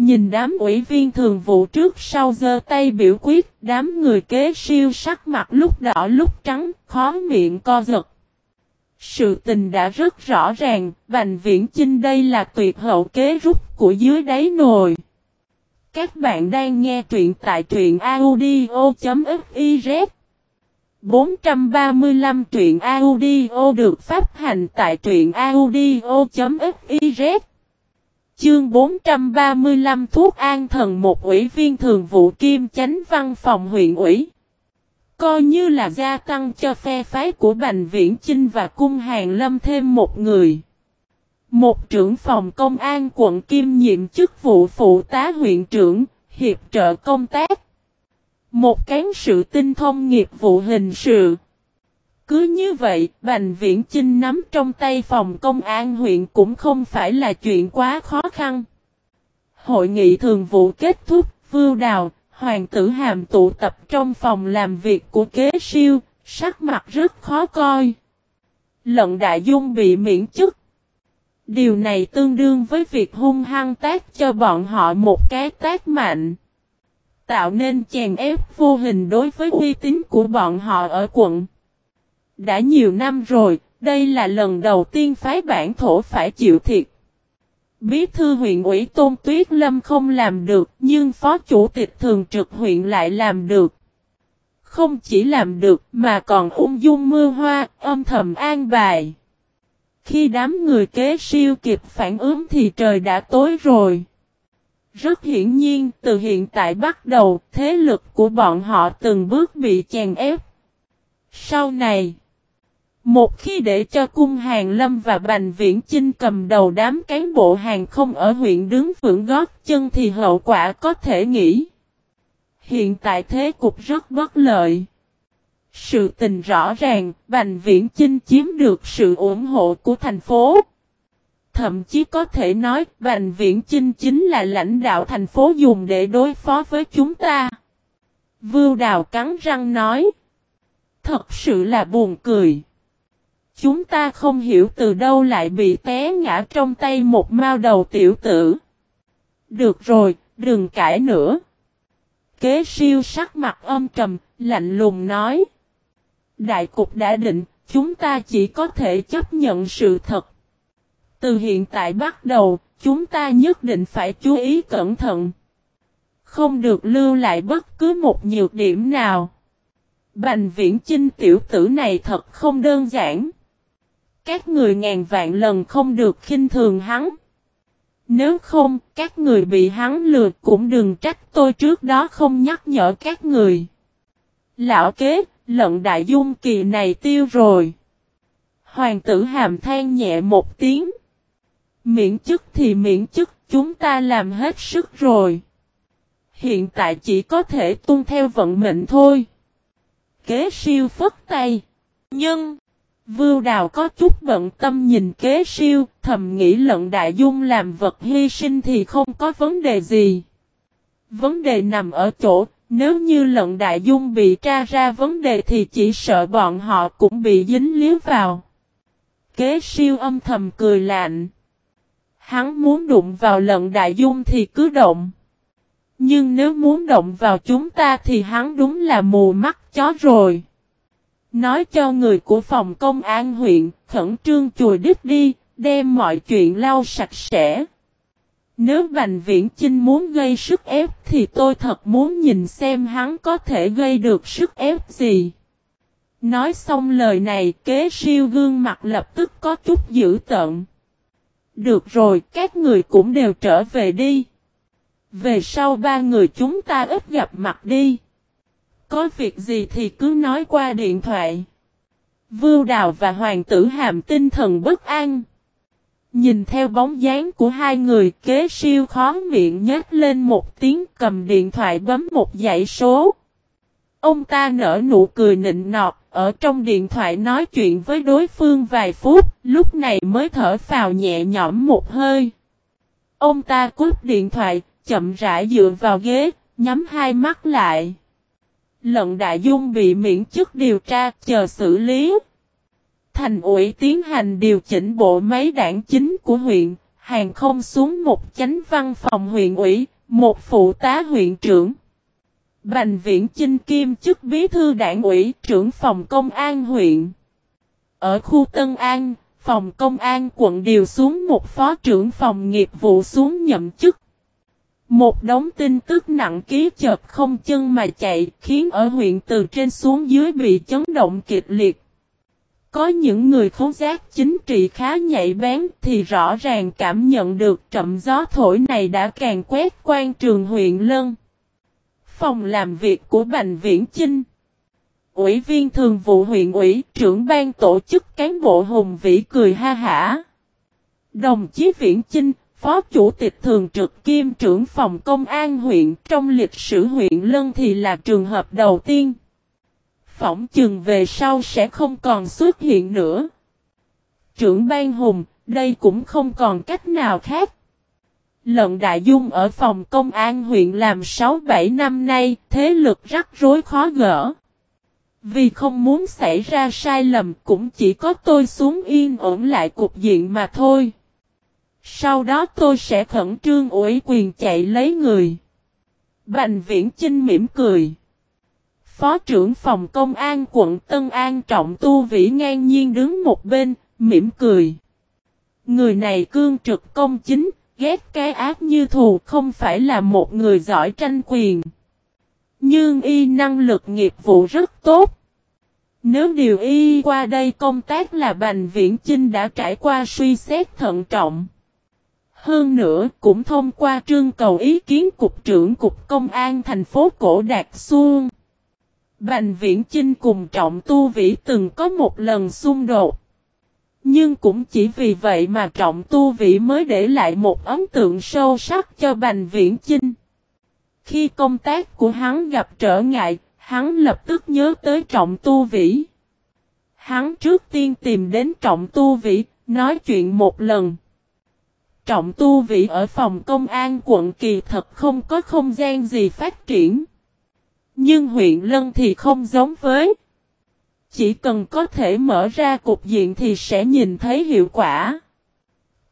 Nhìn đám ủy viên thường vụ trước sau giơ tay biểu quyết, đám người kế siêu sắc mặt lúc đỏ lúc trắng, khó miệng co giật. Sự tình đã rất rõ ràng, Bành Viễn Chinh đây là tuyệt hậu kế rút của dưới đáy nồi. Các bạn đang nghe truyện tại truyện audio.fiz 435 truyện audio được phát hành tại truyện audio.fiz Chương 435 Thuốc An Thần một ủy viên thường vụ kim chánh văn phòng huyện ủy. Coi như là gia tăng cho phe phái của Bành Viễn Chinh và Cung Hàng Lâm thêm một người. Một trưởng phòng công an quận Kim nhiệm chức vụ phụ tá huyện trưởng, hiệp trợ công tác. Một cán sự tinh thông nghiệp vụ hình sự. Cứ như vậy, Bành Viễn Chinh nắm trong tay phòng công an huyện cũng không phải là chuyện quá khó khăn. Hội nghị thường vụ kết thúc, Vưu Đào, Hoàng tử Hàm tụ tập trong phòng làm việc của kế siêu, sắc mặt rất khó coi. Lận Đại Dung bị miễn chức. Điều này tương đương với việc hung hăng tác cho bọn họ một cái tác mạnh. Tạo nên chèn ép vô hình đối với uy tín của bọn họ ở quận. Đã nhiều năm rồi, đây là lần đầu tiên phái bản thổ phải chịu thiệt. Bí thư huyện ủy Tôn Tuyết Lâm không làm được, nhưng phó chủ tịch thường trực huyện lại làm được. Không chỉ làm được mà còn ung dung mưa hoa, âm thầm an bài. Khi đám người kế siêu kịp phản ứng thì trời đã tối rồi. Rất hiển nhiên, từ hiện tại bắt đầu, thế lực của bọn họ từng bước bị chèn ép. Sau này, một khi để cho cung hàng lâm và bành viễn chinh cầm đầu đám cán bộ hàng không ở huyện đứng vững gót chân thì hậu quả có thể nghĩ. Hiện tại thế cục rất bất lợi. Sự tình rõ ràng, Bành Viễn Chinh chiếm được sự ủng hộ của thành phố. Thậm chí có thể nói, Bành Viễn Chinh chính là lãnh đạo thành phố dùng để đối phó với chúng ta. Vưu Đào cắn răng nói. Thật sự là buồn cười. Chúng ta không hiểu từ đâu lại bị té ngã trong tay một mao đầu tiểu tử. Được rồi, đừng cãi nữa. Kế siêu sắc mặt âm trầm, lạnh lùng nói. Đại cục đã định, chúng ta chỉ có thể chấp nhận sự thật. Từ hiện tại bắt đầu, chúng ta nhất định phải chú ý cẩn thận. Không được lưu lại bất cứ một nhược điểm nào. Bành viễn chinh tiểu tử này thật không đơn giản. Các người ngàn vạn lần không được khinh thường hắn. Nếu không, các người bị hắn lừa cũng đừng trách tôi trước đó không nhắc nhở các người. Lão kế, lận đại dung kỳ này tiêu rồi. Hoàng tử hàm than nhẹ một tiếng. Miễn chức thì miễn chức, chúng ta làm hết sức rồi. Hiện tại chỉ có thể tuân theo vận mệnh thôi. Kế siêu phất tay. Nhưng, Vưu Đào có chút bận tâm nhìn kế siêu, thầm nghĩ lận đại dung làm vật hy sinh thì không có vấn đề gì. Vấn đề nằm ở chỗ, nếu như lận đại dung bị tra ra vấn đề thì chỉ sợ bọn họ cũng bị dính líu vào. Kế siêu âm thầm cười lạnh. Hắn muốn đụng vào lận đại dung thì cứ động. Nhưng nếu muốn động vào chúng ta thì hắn đúng là mù mắt chó rồi. Nói cho người của phòng công an huyện, khẩn trương chùi đứt đi, đem mọi chuyện lau sạch sẽ. Nếu Bành Viễn Chinh muốn gây sức ép thì tôi thật muốn nhìn xem hắn có thể gây được sức ép gì. Nói xong lời này kế siêu gương mặt lập tức có chút dữ tợn. Được rồi, các người cũng đều trở về đi. Về sau ba người chúng ta ít gặp mặt đi. Có việc gì thì cứ nói qua điện thoại. Vưu Đào và Hoàng tử Hàm tinh thần bất an. Nhìn theo bóng dáng của hai người kế siêu khó miệng nhếch lên một tiếng cầm điện thoại bấm một dãy số. Ông ta nở nụ cười nịnh nọt, ở trong điện thoại nói chuyện với đối phương vài phút, lúc này mới thở phào nhẹ nhõm một hơi. Ông ta cúp điện thoại, chậm rãi dựa vào ghế, nhắm hai mắt lại. Lận Đại Dung bị miễn chức điều tra, chờ xử lý. Thành ủy tiến hành điều chỉnh bộ máy đảng chính của huyện, hàng không xuống một chánh văn phòng huyện ủy, một phụ tá huyện trưởng. Bành viễn Chinh Kim chức bí thư đảng ủy trưởng phòng công an huyện. Ở khu Tân An, phòng công an quận điều xuống một phó trưởng phòng nghiệp vụ xuống nhậm chức. Một đống tin tức nặng ký chợp không chân mà chạy khiến ở huyện từ trên xuống dưới bị chấn động kịch liệt. Có những người khống giác chính trị khá nhạy bén thì rõ ràng cảm nhận được trậm gió thổi này đã càng quét quan trường huyện Lân. Phòng làm việc của Bành Viễn Chinh Ủy viên thường vụ huyện ủy trưởng ban tổ chức cán bộ hùng vĩ cười ha hả. Đồng chí Viễn Chinh, phó chủ tịch thường trực kiêm trưởng phòng công an huyện trong lịch sử huyện Lân thì là trường hợp đầu tiên phỏng chừng về sau sẽ không còn xuất hiện nữa. Trưởng ban hùng, đây cũng không còn cách nào khác. Lận Đại Dung ở phòng công an huyện làm 6-7 năm nay, thế lực rắc rối khó gỡ. Vì không muốn xảy ra sai lầm cũng chỉ có tôi xuống yên ổn lại cục diện mà thôi. Sau đó tôi sẽ khẩn trương ủy quyền chạy lấy người. Bành viễn Trinh mỉm cười. Phó trưởng phòng công an quận Tân An Trọng Tu Vĩ ngang nhiên đứng một bên, mỉm cười. Người này cương trực công chính, ghét cái ác như thù không phải là một người giỏi tranh quyền. Nhưng y năng lực nghiệp vụ rất tốt. Nếu điều y qua đây công tác là Bành Viễn Chinh đã trải qua suy xét thận trọng. Hơn nữa cũng thông qua trương cầu ý kiến Cục trưởng Cục Công an thành phố Cổ Đạt Xuân. Bành Viễn Chinh cùng Trọng Tu Vĩ từng có một lần xung đột. Nhưng cũng chỉ vì vậy mà Trọng Tu Vĩ mới để lại một ấn tượng sâu sắc cho Bành Viễn Chinh. Khi công tác của hắn gặp trở ngại, hắn lập tức nhớ tới Trọng Tu Vĩ. Hắn trước tiên tìm đến Trọng Tu Vĩ, nói chuyện một lần. Trọng Tu vị ở phòng công an quận kỳ thật không có không gian gì phát triển. Nhưng huyện Lân thì không giống với. Chỉ cần có thể mở ra cục diện thì sẽ nhìn thấy hiệu quả.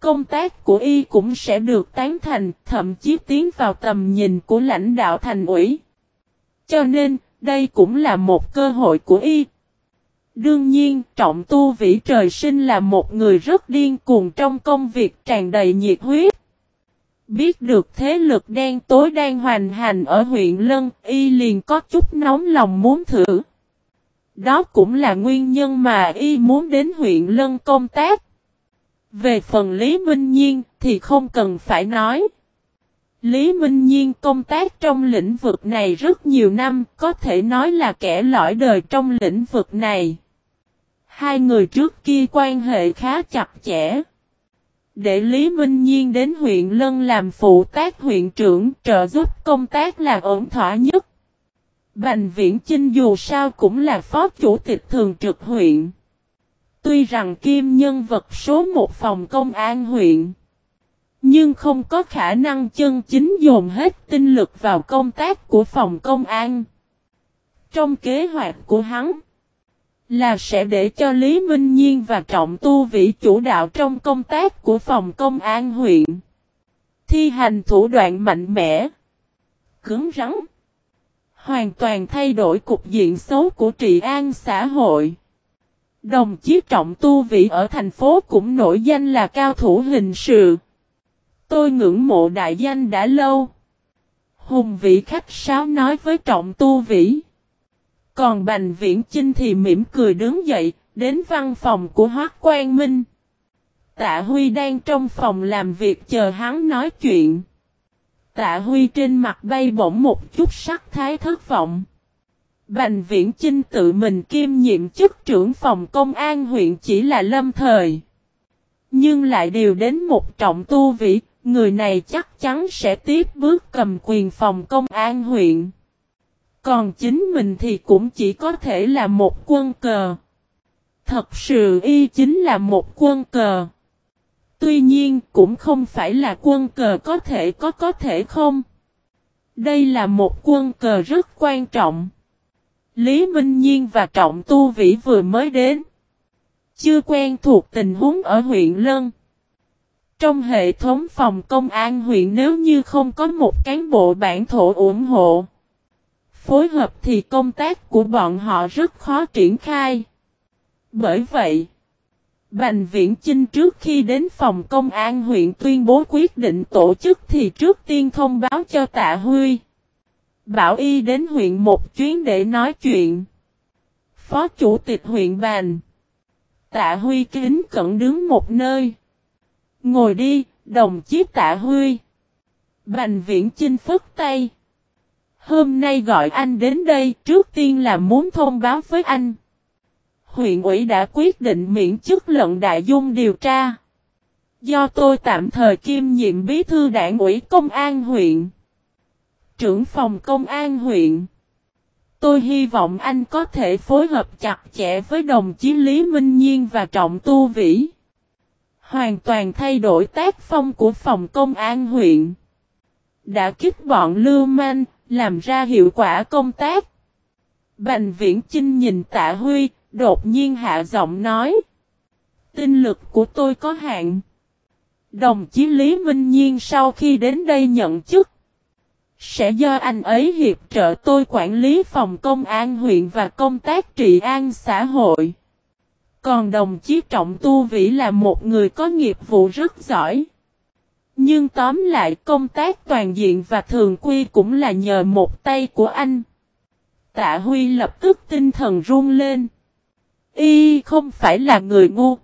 Công tác của y cũng sẽ được tán thành, thậm chí tiến vào tầm nhìn của lãnh đạo thành ủy. Cho nên, đây cũng là một cơ hội của y. Đương nhiên, Trọng Tu Vĩ Trời Sinh là một người rất điên cuồng trong công việc tràn đầy nhiệt huyết. Biết được thế lực đen tối đang hoành hành ở huyện Lân, y liền có chút nóng lòng muốn thử. Đó cũng là nguyên nhân mà y muốn đến huyện Lân công tác. Về phần Lý Minh Nhiên thì không cần phải nói. Lý Minh Nhiên công tác trong lĩnh vực này rất nhiều năm, có thể nói là kẻ lõi đời trong lĩnh vực này. Hai người trước kia quan hệ khá chặt chẽ để Lý Minh Nhiên đến huyện Lân làm phụ tác huyện trưởng, trợ giúp công tác là ổn thỏa nhất. Bành Viễn Chinh dù sao cũng là phó chủ tịch thường trực huyện. Tuy rằng Kim nhân vật số một phòng công an huyện. Nhưng không có khả năng chân chính dồn hết tinh lực vào công tác của phòng công an. Trong kế hoạch của hắn. Là sẽ để cho Lý Minh Nhiên và Trọng Tu Vĩ chủ đạo trong công tác của phòng công an huyện. Thi hành thủ đoạn mạnh mẽ. Cứng rắn. Hoàn toàn thay đổi cục diện xấu của trị an xã hội. Đồng chí Trọng Tu Vĩ ở thành phố cũng nổi danh là cao thủ hình sự. Tôi ngưỡng mộ đại danh đã lâu. Hùng vị khách sáo nói với Trọng Tu Vĩ. Còn Bành Viễn Chinh thì mỉm cười đứng dậy, đến văn phòng của Hoác Quang Minh. Tạ Huy đang trong phòng làm việc chờ hắn nói chuyện. Tạ Huy trên mặt bay bổng một chút sắc thái thất vọng. Bành Viễn Chinh tự mình kiêm nhiệm chức trưởng phòng công an huyện chỉ là lâm thời. Nhưng lại điều đến một trọng tu vĩ, người này chắc chắn sẽ tiếp bước cầm quyền phòng công an huyện. Còn chính mình thì cũng chỉ có thể là một quân cờ. Thật sự y chính là một quân cờ. Tuy nhiên, cũng không phải là quân cờ có thể có có thể không. Đây là một quân cờ rất quan trọng. Lý Minh Nhiên và Trọng Tu Vĩ vừa mới đến. Chưa quen thuộc tình huống ở huyện Lân. Trong hệ thống phòng công an huyện nếu như không có một cán bộ bản thổ ủng hộ. Phối hợp thì công tác của bọn họ rất khó triển khai. Bởi vậy, Bành Viễn Chinh trước khi đến phòng công an huyện tuyên bố quyết định tổ chức thì trước tiên thông báo cho Tạ Huy. Bảo Y đến huyện một chuyến để nói chuyện. Phó chủ tịch huyện Bành. Tạ Huy kính cẩn đứng một nơi. Ngồi đi, đồng chí Tạ Huy. Bành Viễn Chinh phức tay. Hôm nay gọi anh đến đây trước tiên là muốn thông báo với anh huyện ủy đã quyết định miễn chức lận đại dung điều tra. Do tôi tạm thời kiêm nhiệm bí thư đảng ủy công an huyện. Trưởng phòng công an huyện. Tôi hy vọng anh có thể phối hợp chặt chẽ với đồng chí Lý Minh Nhiên và Trọng Tu Vĩ. Hoàn toàn thay đổi tác phong của phòng công an huyện. Đã kích bọn lưu manh, làm ra hiệu quả công tác. Bành viễn Chinh nhìn tạ Huy, Đột nhiên hạ giọng nói. Tinh lực của tôi có hạn. Đồng chí Lý Minh Nhiên sau khi đến đây nhận chức. Sẽ do anh ấy hiệp trợ tôi quản lý phòng công an huyện và công tác trị an xã hội. Còn đồng chí Trọng Tu Vĩ là một người có nghiệp vụ rất giỏi. Nhưng tóm lại công tác toàn diện và thường quy cũng là nhờ một tay của anh. Tạ Huy lập tức tinh thần run lên. Y không phải là người ngu.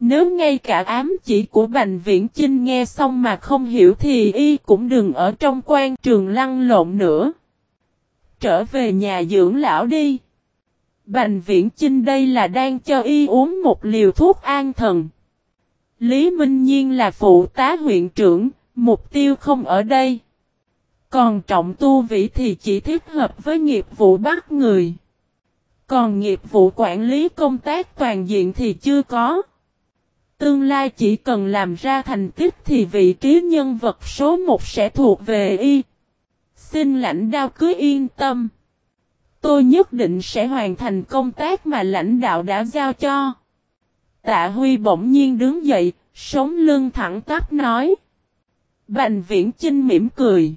Nếu ngay cả ám chỉ của Bành Viễn Chinh nghe xong mà không hiểu thì Y cũng đừng ở trong quan trường lăn lộn nữa. Trở về nhà dưỡng lão đi. Bành Viễn Chinh đây là đang cho Y uống một liều thuốc an thần. Lý Minh Nhiên là phụ tá huyện trưởng, mục tiêu không ở đây. Còn trọng tu vĩ thì chỉ thích hợp với nghiệp vụ bắt người. Còn nghiệp vụ quản lý công tác toàn diện thì chưa có. Tương lai chỉ cần làm ra thành tích thì vị trí nhân vật số 1 sẽ thuộc về y. Xin lãnh đạo cứ yên tâm. Tôi nhất định sẽ hoàn thành công tác mà lãnh đạo đã giao cho. Tạ Huy bỗng nhiên đứng dậy, sống lưng thẳng tắp nói. Bành viễn Trinh mỉm cười.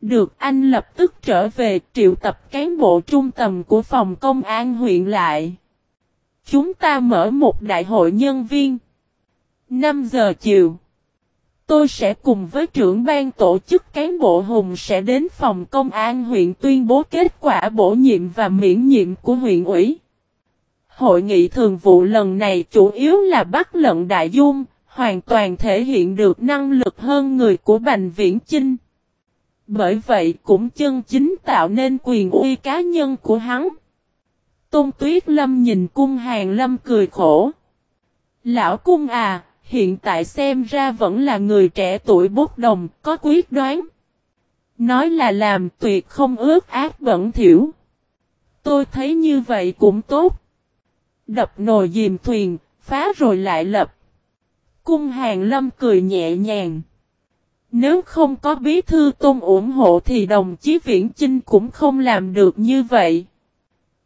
Được anh lập tức trở về triệu tập cán bộ trung tầm của phòng công an huyện lại. Chúng ta mở một đại hội nhân viên. 5 giờ chiều. Tôi sẽ cùng với trưởng ban tổ chức cán bộ Hùng sẽ đến phòng công an huyện tuyên bố kết quả bổ nhiệm và miễn nhiệm của huyện ủy. Hội nghị thường vụ lần này chủ yếu là bắt lận đại dung, hoàn toàn thể hiện được năng lực hơn người của Bành Viễn Chinh. Bởi vậy cũng chân chính tạo nên quyền uy cá nhân của hắn. Tôn Tuyết Lâm nhìn cung hàng lâm cười khổ. Lão cung à, hiện tại xem ra vẫn là người trẻ tuổi bốc đồng, có quyết đoán. Nói là làm tuyệt không ước ác bẩn thiểu. Tôi thấy như vậy cũng tốt. Đập nồi dìm thuyền, phá rồi lại lập. Cung hàng lâm cười nhẹ nhàng. Nếu không có bí thư tôn ủng hộ thì đồng chí Viễn Chinh cũng không làm được như vậy.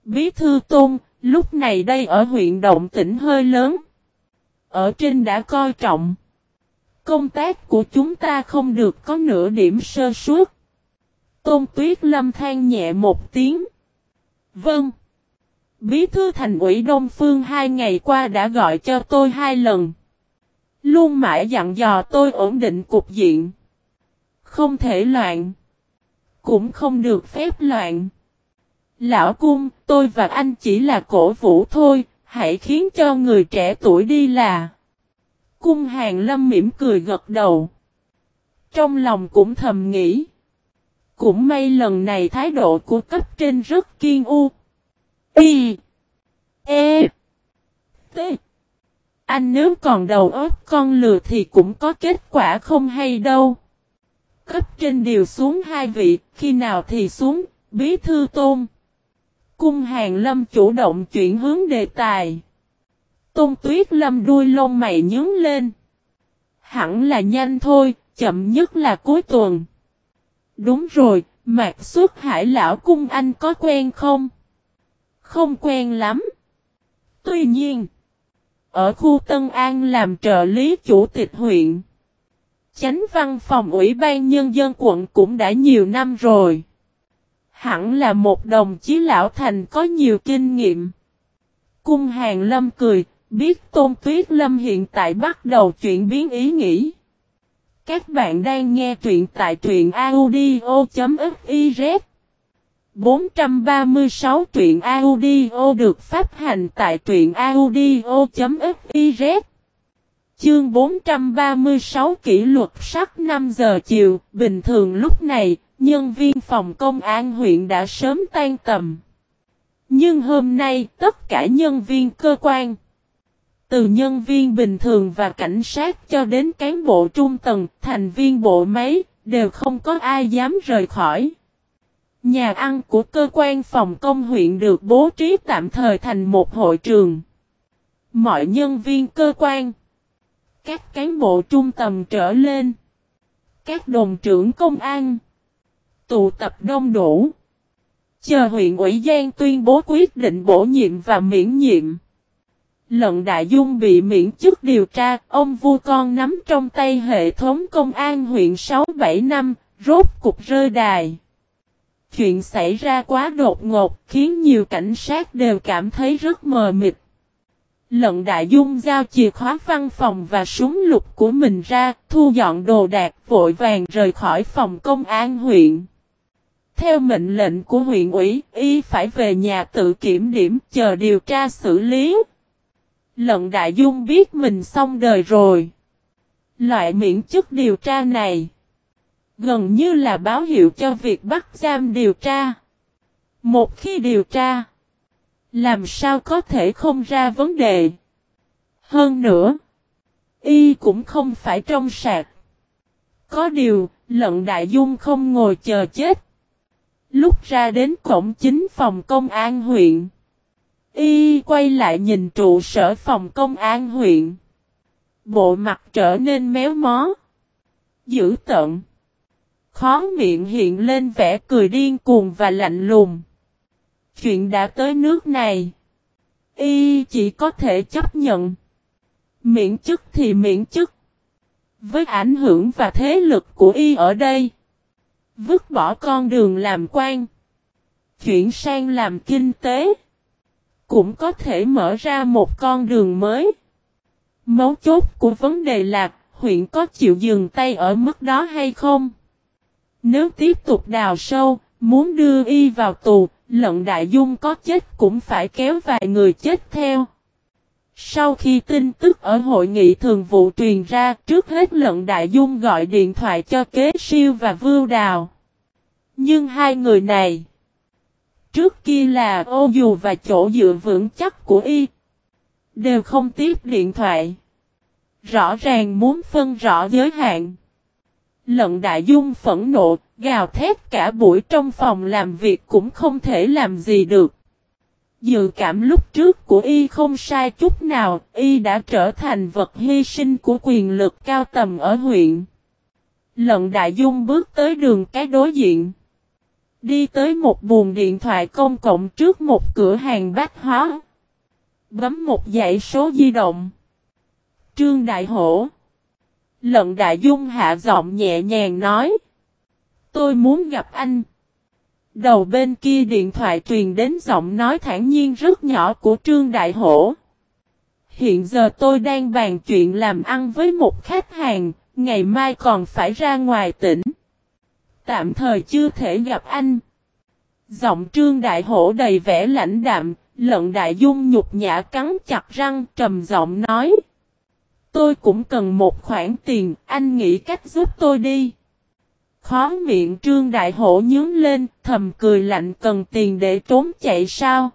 Bí thư tôn, lúc này đây ở huyện động tỉnh hơi lớn. Ở trên đã coi trọng. Công tác của chúng ta không được có nửa điểm sơ suất. Tôn Tuyết Lâm than nhẹ một tiếng. Vâng. Bí thư thành ủy Đông Phương hai ngày qua đã gọi cho tôi hai lần. Luôn mãi dặn dò tôi ổn định cục diện. Không thể loạn. Cũng không được phép loạn. Lão cung, tôi và anh chỉ là cổ vũ thôi, hãy khiến cho người trẻ tuổi đi là. Cung hàng lâm mỉm cười gật đầu. Trong lòng cũng thầm nghĩ. Cũng may lần này thái độ của cấp trên rất kiên u. Y. E. T. Anh nếu còn đầu óc con lừa thì cũng có kết quả không hay đâu. Cấp trên điều xuống hai vị, khi nào thì xuống, bí thư tôn. Cung hàng lâm chủ động chuyển hướng đề tài. Tôn tuyết lâm đuôi lông mày nhướng lên. Hẳn là nhanh thôi, chậm nhất là cuối tuần. Đúng rồi, Mạc xuất hải lão cung anh có quen không? Không quen lắm. Tuy nhiên, ở khu Tân An làm trợ lý chủ tịch huyện. Chánh văn phòng Ủy ban Nhân dân quận cũng đã nhiều năm rồi. Hẳn là một đồng chí lão thành có nhiều kinh nghiệm. Cung hàng lâm cười, biết Tôn Tuyết Lâm hiện tại bắt đầu chuyển biến ý nghĩ. Các bạn đang nghe truyện tại truyện audio.fif 436 truyện audio được phát hành tại truyện audio.fiz Chương 436 kỷ luật sắc 5 giờ chiều, bình thường lúc này, nhân viên phòng công an huyện đã sớm tan tầm. Nhưng hôm nay, tất cả nhân viên cơ quan, từ nhân viên bình thường và cảnh sát cho đến cán bộ trung tầng, thành viên bộ máy, đều không có ai dám rời khỏi. Nhà ăn của cơ quan phòng công huyện được bố trí tạm thời thành một hội trường. Mọi nhân viên cơ quan, các cán bộ trung tầm trở lên, các đồng trưởng công an, tụ tập đông đủ. Chờ huyện ủy Giang tuyên bố quyết định bổ nhiệm và miễn nhiệm. Lận Đại Dung bị miễn chức điều tra, ông vua con nắm trong tay hệ thống công an huyện 6-7 năm, rốt cục rơi đài. Chuyện xảy ra quá đột ngột, khiến nhiều cảnh sát đều cảm thấy rất mờ mịt. Lận Đại Dung giao chìa khóa văn phòng và súng lục của mình ra, thu dọn đồ đạc vội vàng rời khỏi phòng công an huyện. Theo mệnh lệnh của huyện ủy, y phải về nhà tự kiểm điểm chờ điều tra xử lý. Lận Đại Dung biết mình xong đời rồi. Loại miễn chức điều tra này gần như là báo hiệu cho việc bắt giam điều tra. Một khi điều tra, làm sao có thể không ra vấn đề. Hơn nữa, y cũng không phải trong sạc. Có điều, lận đại dung không ngồi chờ chết. Lúc ra đến cổng chính phòng công an huyện. Y quay lại nhìn trụ sở phòng công an huyện. Bộ mặt trở nên méo mó. Dữ tận. Khó miệng hiện lên vẻ cười điên cuồng và lạnh lùng. Chuyện đã tới nước này. Y chỉ có thể chấp nhận. Miễn chức thì miễn chức. Với ảnh hưởng và thế lực của Y ở đây. Vứt bỏ con đường làm quan. Chuyển sang làm kinh tế. Cũng có thể mở ra một con đường mới. Mấu chốt của vấn đề là huyện có chịu dừng tay ở mức đó hay không? Nếu tiếp tục đào sâu, muốn đưa y vào tù, lận đại dung có chết cũng phải kéo vài người chết theo. Sau khi tin tức ở hội nghị thường vụ truyền ra, trước hết lận đại dung gọi điện thoại cho kế siêu và vưu đào. Nhưng hai người này, trước kia là ô dù và chỗ dựa vững chắc của y, đều không tiếp điện thoại. Rõ ràng muốn phân rõ giới hạn. Lận đại dung phẫn nộ, gào thét cả buổi trong phòng làm việc cũng không thể làm gì được. Dự cảm lúc trước của y không sai chút nào, y đã trở thành vật hy sinh của quyền lực cao tầm ở huyện. Lận đại dung bước tới đường cái đối diện. Đi tới một buồng điện thoại công cộng trước một cửa hàng bách hóa. Bấm một dãy số di động. Trương Đại Hổ Lận đại dung hạ giọng nhẹ nhàng nói. Tôi muốn gặp anh. Đầu bên kia điện thoại truyền đến giọng nói thản nhiên rất nhỏ của Trương Đại Hổ. Hiện giờ tôi đang bàn chuyện làm ăn với một khách hàng, ngày mai còn phải ra ngoài tỉnh. Tạm thời chưa thể gặp anh. Giọng trương đại hổ đầy vẻ lãnh đạm, lận đại dung nhục nhã cắn chặt răng trầm giọng nói. Tôi cũng cần một khoản tiền, anh nghĩ cách giúp tôi đi. Khó miệng trương đại hổ nhướng lên, thầm cười lạnh cần tiền để trốn chạy sao.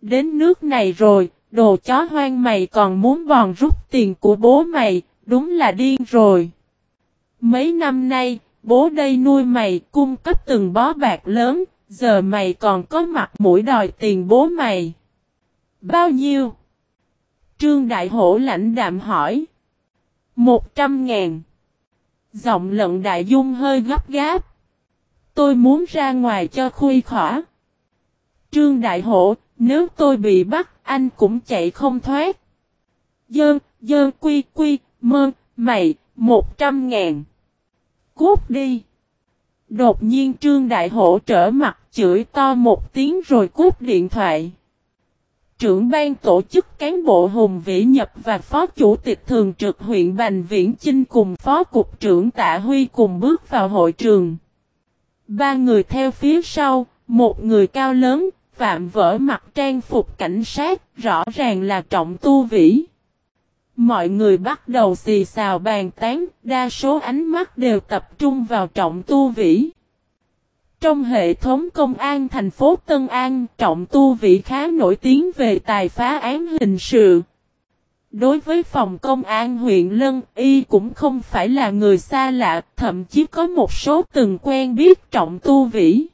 Đến nước này rồi, đồ chó hoang mày còn muốn bòn rút tiền của bố mày, đúng là điên rồi. Mấy năm nay, bố đây nuôi mày cung cấp từng bó bạc lớn, giờ mày còn có mặt mũi đòi tiền bố mày. Bao nhiêu? Trương Đại Hổ lãnh đạm hỏi. Một trăm ngàn. Giọng lận đại dung hơi gấp gáp. Tôi muốn ra ngoài cho khui khỏa. Trương Đại Hổ, nếu tôi bị bắt, anh cũng chạy không thoát. Dơn, dơn quy quy, mơn mày, một trăm ngàn. Cút đi. Đột nhiên Trương Đại Hổ trở mặt chửi to một tiếng rồi cút điện thoại. Trưởng ban tổ chức cán bộ Hùng Vĩ Nhập và Phó Chủ tịch Thường trực huyện Bành Viễn Chinh cùng Phó Cục trưởng Tạ Huy cùng bước vào hội trường. Ba người theo phía sau, một người cao lớn, phạm vỡ mặt trang phục cảnh sát, rõ ràng là trọng tu vĩ. Mọi người bắt đầu xì xào bàn tán, đa số ánh mắt đều tập trung vào trọng tu vĩ. Trong hệ thống công an thành phố Tân An, trọng tu vĩ khá nổi tiếng về tài phá án hình sự. Đối với phòng công an huyện Lân, y cũng không phải là người xa lạ, thậm chí có một số từng quen biết trọng tu vĩ.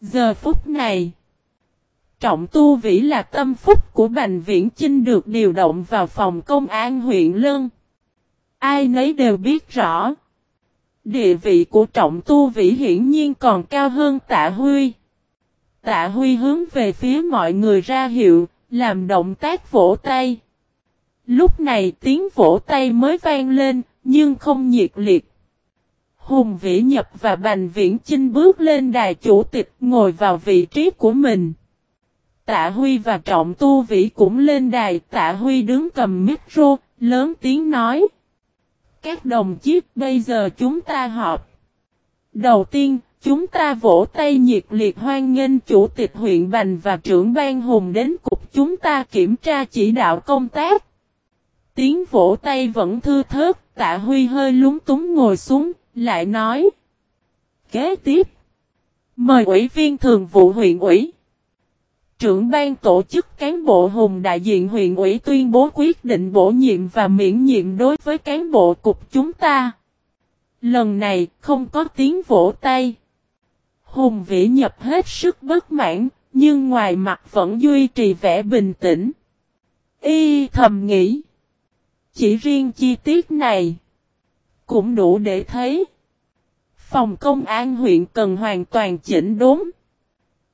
Giờ phút này, Trọng Tu Vĩ là tâm phúc của Bành Viễn Chinh được điều động vào phòng công an huyện Lân. Ai nấy đều biết rõ. Địa vị của Trọng Tu Vĩ hiển nhiên còn cao hơn Tạ Huy. Tạ Huy hướng về phía mọi người ra hiệu, làm động tác vỗ tay. Lúc này tiếng vỗ tay mới vang lên, nhưng không nhiệt liệt. Hùng Vĩ Nhập và Bành Viễn Chinh bước lên đài chủ tịch ngồi vào vị trí của mình. Tạ Huy và Trọng Tu Vĩ cũng lên đài, Tạ Huy đứng cầm micro, lớn tiếng nói. Các đồng chí, bây giờ chúng ta họp. Đầu tiên, chúng ta vỗ tay nhiệt liệt hoan nghênh Chủ tịch huyện Bành và trưởng ban hùng đến cục chúng ta kiểm tra chỉ đạo công tác. Tiếng vỗ tay vẫn thư thớt, Tạ Huy hơi lúng túng ngồi xuống, lại nói. Kế tiếp, mời ủy viên thường vụ huyện ủy. Trưởng ban tổ chức cán bộ hùng đại diện huyện ủy tuyên bố quyết định bổ nhiệm và miễn nhiệm đối với cán bộ cục chúng ta. Lần này không có tiếng vỗ tay. Hùng vĩ nhập hết sức bất mãn, nhưng ngoài mặt vẫn duy trì vẻ bình tĩnh. Y thầm nghĩ. Chỉ riêng chi tiết này cũng đủ để thấy. Phòng công an huyện cần hoàn toàn chỉnh đốn.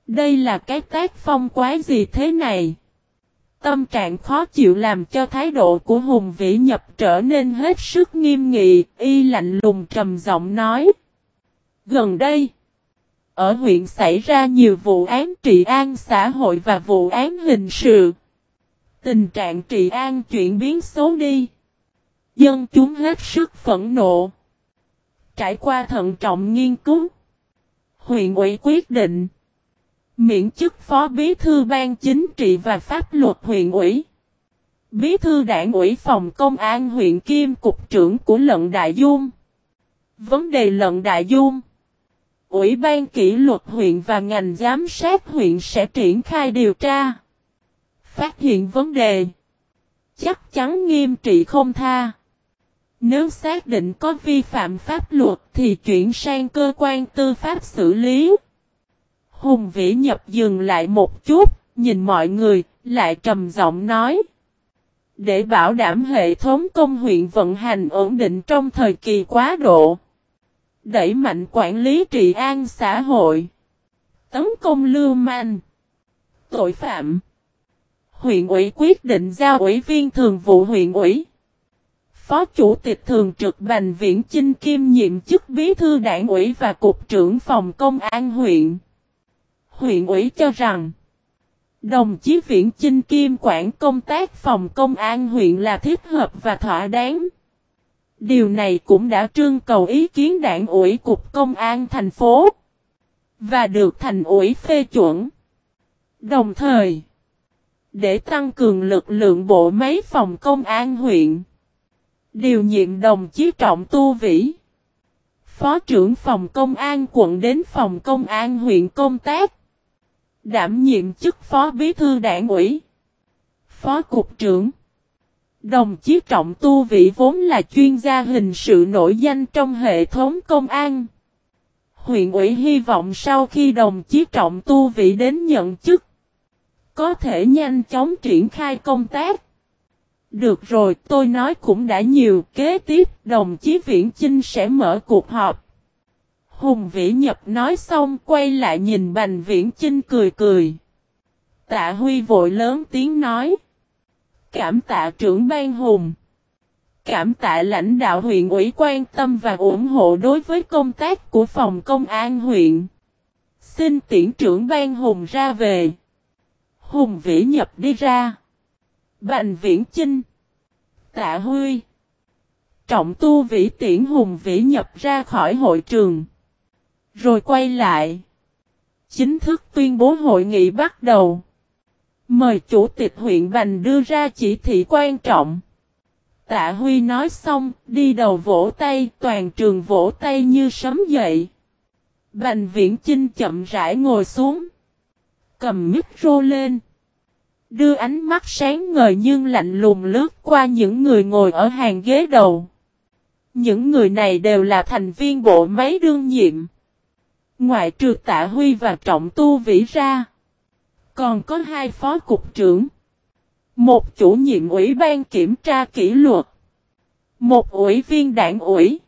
Đây là cái tác phong quái gì thế này? Tâm trạng khó chịu làm cho thái độ của Hùng Vĩ Nhập trở nên hết sức nghiêm nghị, y lạnh lùng trầm giọng nói. Gần đây, ở huyện xảy ra nhiều vụ án trị an xã hội và vụ án hình sự. Tình trạng trị an chuyển biến xấu đi. Dân chúng hết sức phẫn nộ. Trải qua thận trọng nghiên cứu, huyện ủy quyết định Miễn chức phó bí thư ban chính trị và pháp luật huyện ủy. Bí thư đảng ủy phòng công an huyện Kim cục trưởng của Lận Đại Dung. Vấn đề Lận Đại Dung. Ủy ban kỷ luật huyện và ngành giám sát huyện sẽ triển khai điều tra. Phát hiện vấn đề. Chắc chắn nghiêm trị không tha. Nếu xác định có vi phạm pháp luật thì chuyển sang cơ quan tư pháp xử lý. Hùng Vĩ Nhập dừng lại một chút, nhìn mọi người, lại trầm giọng nói. Để bảo đảm hệ thống công huyện vận hành ổn định trong thời kỳ quá độ. Đẩy mạnh quản lý trị an xã hội. Tấn công lưu manh. Tội phạm. Huyện ủy quyết định giao ủy viên thường vụ huyện ủy. Phó Chủ tịch Thường trực Bành Viễn Chinh Kim nhiệm chức bí thư đảng ủy và Cục trưởng phòng công an huyện huyện ủy cho rằng Đồng chí Viễn Chinh Kim quản công tác phòng công an huyện là thiết hợp và thỏa đáng. Điều này cũng đã trưng cầu ý kiến đảng ủy cục công an thành phố. Và được thành ủy phê chuẩn. Đồng thời, để tăng cường lực lượng bộ máy phòng công an huyện, điều nhiệm đồng chí Trọng Tu Vĩ, Phó trưởng phòng công an quận đến phòng công an huyện công tác, đảm nhiệm chức phó bí thư đảng ủy, phó cục trưởng. Đồng chí Trọng Tu Vĩ vốn là chuyên gia hình sự nổi danh trong hệ thống công an. Huyện ủy hy vọng sau khi đồng chí Trọng Tu Vĩ đến nhận chức, có thể nhanh chóng triển khai công tác. Được rồi, tôi nói cũng đã nhiều, kế tiếp đồng chí Viễn Chinh sẽ mở cuộc họp. Hùng Vĩ Nhập nói xong quay lại nhìn Bành Viễn Chinh cười cười. Tạ Huy vội lớn tiếng nói. Cảm tạ trưởng ban Hùng. Cảm tạ lãnh đạo huyện ủy quan tâm và ủng hộ đối với công tác của phòng công an huyện. Xin tiễn trưởng ban Hùng ra về. Hùng Vĩ Nhập đi ra. Bành Viễn Chinh. Tạ Huy. Trọng tu vĩ tiễn Hùng Vĩ Nhập ra khỏi hội trường. Rồi quay lại. Chính thức tuyên bố hội nghị bắt đầu. Mời chủ tịch huyện Bành đưa ra chỉ thị quan trọng. Tạ Huy nói xong, đi đầu vỗ tay, toàn trường vỗ tay như sấm dậy. Bành viễn Chinh chậm rãi ngồi xuống. Cầm micro lên. Đưa ánh mắt sáng ngời nhưng lạnh lùng lướt qua những người ngồi ở hàng ghế đầu. Những người này đều là thành viên bộ máy đương nhiệm. Ngoại trừ tạ Huy và Trọng Tu Vĩ ra. Còn có hai phó cục trưởng. Một chủ nhiệm ủy ban kiểm tra kỷ luật. Một ủy viên đảng ủy.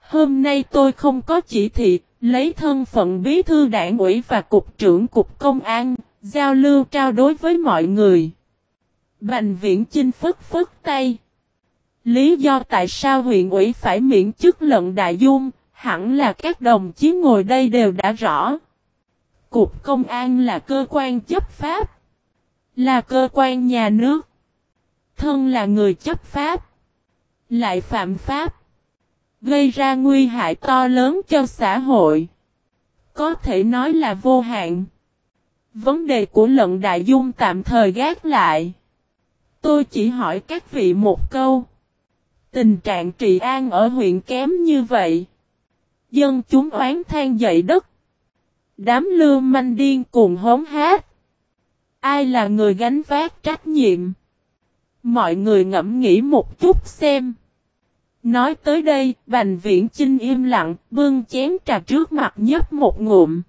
Hôm nay tôi không có chỉ thị, lấy thân phận bí thư đảng ủy và cục trưởng cục công an, giao lưu trao đối với mọi người. Bành viễn chinh phức phức tay. Lý do tại sao huyện ủy phải miễn chức lận đại dung, hẳn là các đồng chí ngồi đây đều đã rõ. Cục công an là cơ quan chấp pháp. Là cơ quan nhà nước. Thân là người chấp pháp. Lại phạm pháp. Gây ra nguy hại to lớn cho xã hội. Có thể nói là vô hạn. Vấn đề của lận đại dung tạm thời gác lại. Tôi chỉ hỏi các vị một câu. Tình trạng trị an ở huyện kém như vậy. Dân chúng oán than dậy đất. Đám lưu manh điên cuồng hống hát. Ai là người gánh vác trách nhiệm? Mọi người ngẫm nghĩ một chút xem. Nói tới đây, Bành Viễn Chinh im lặng, bưng chén trà trước mặt nhấp một ngụm.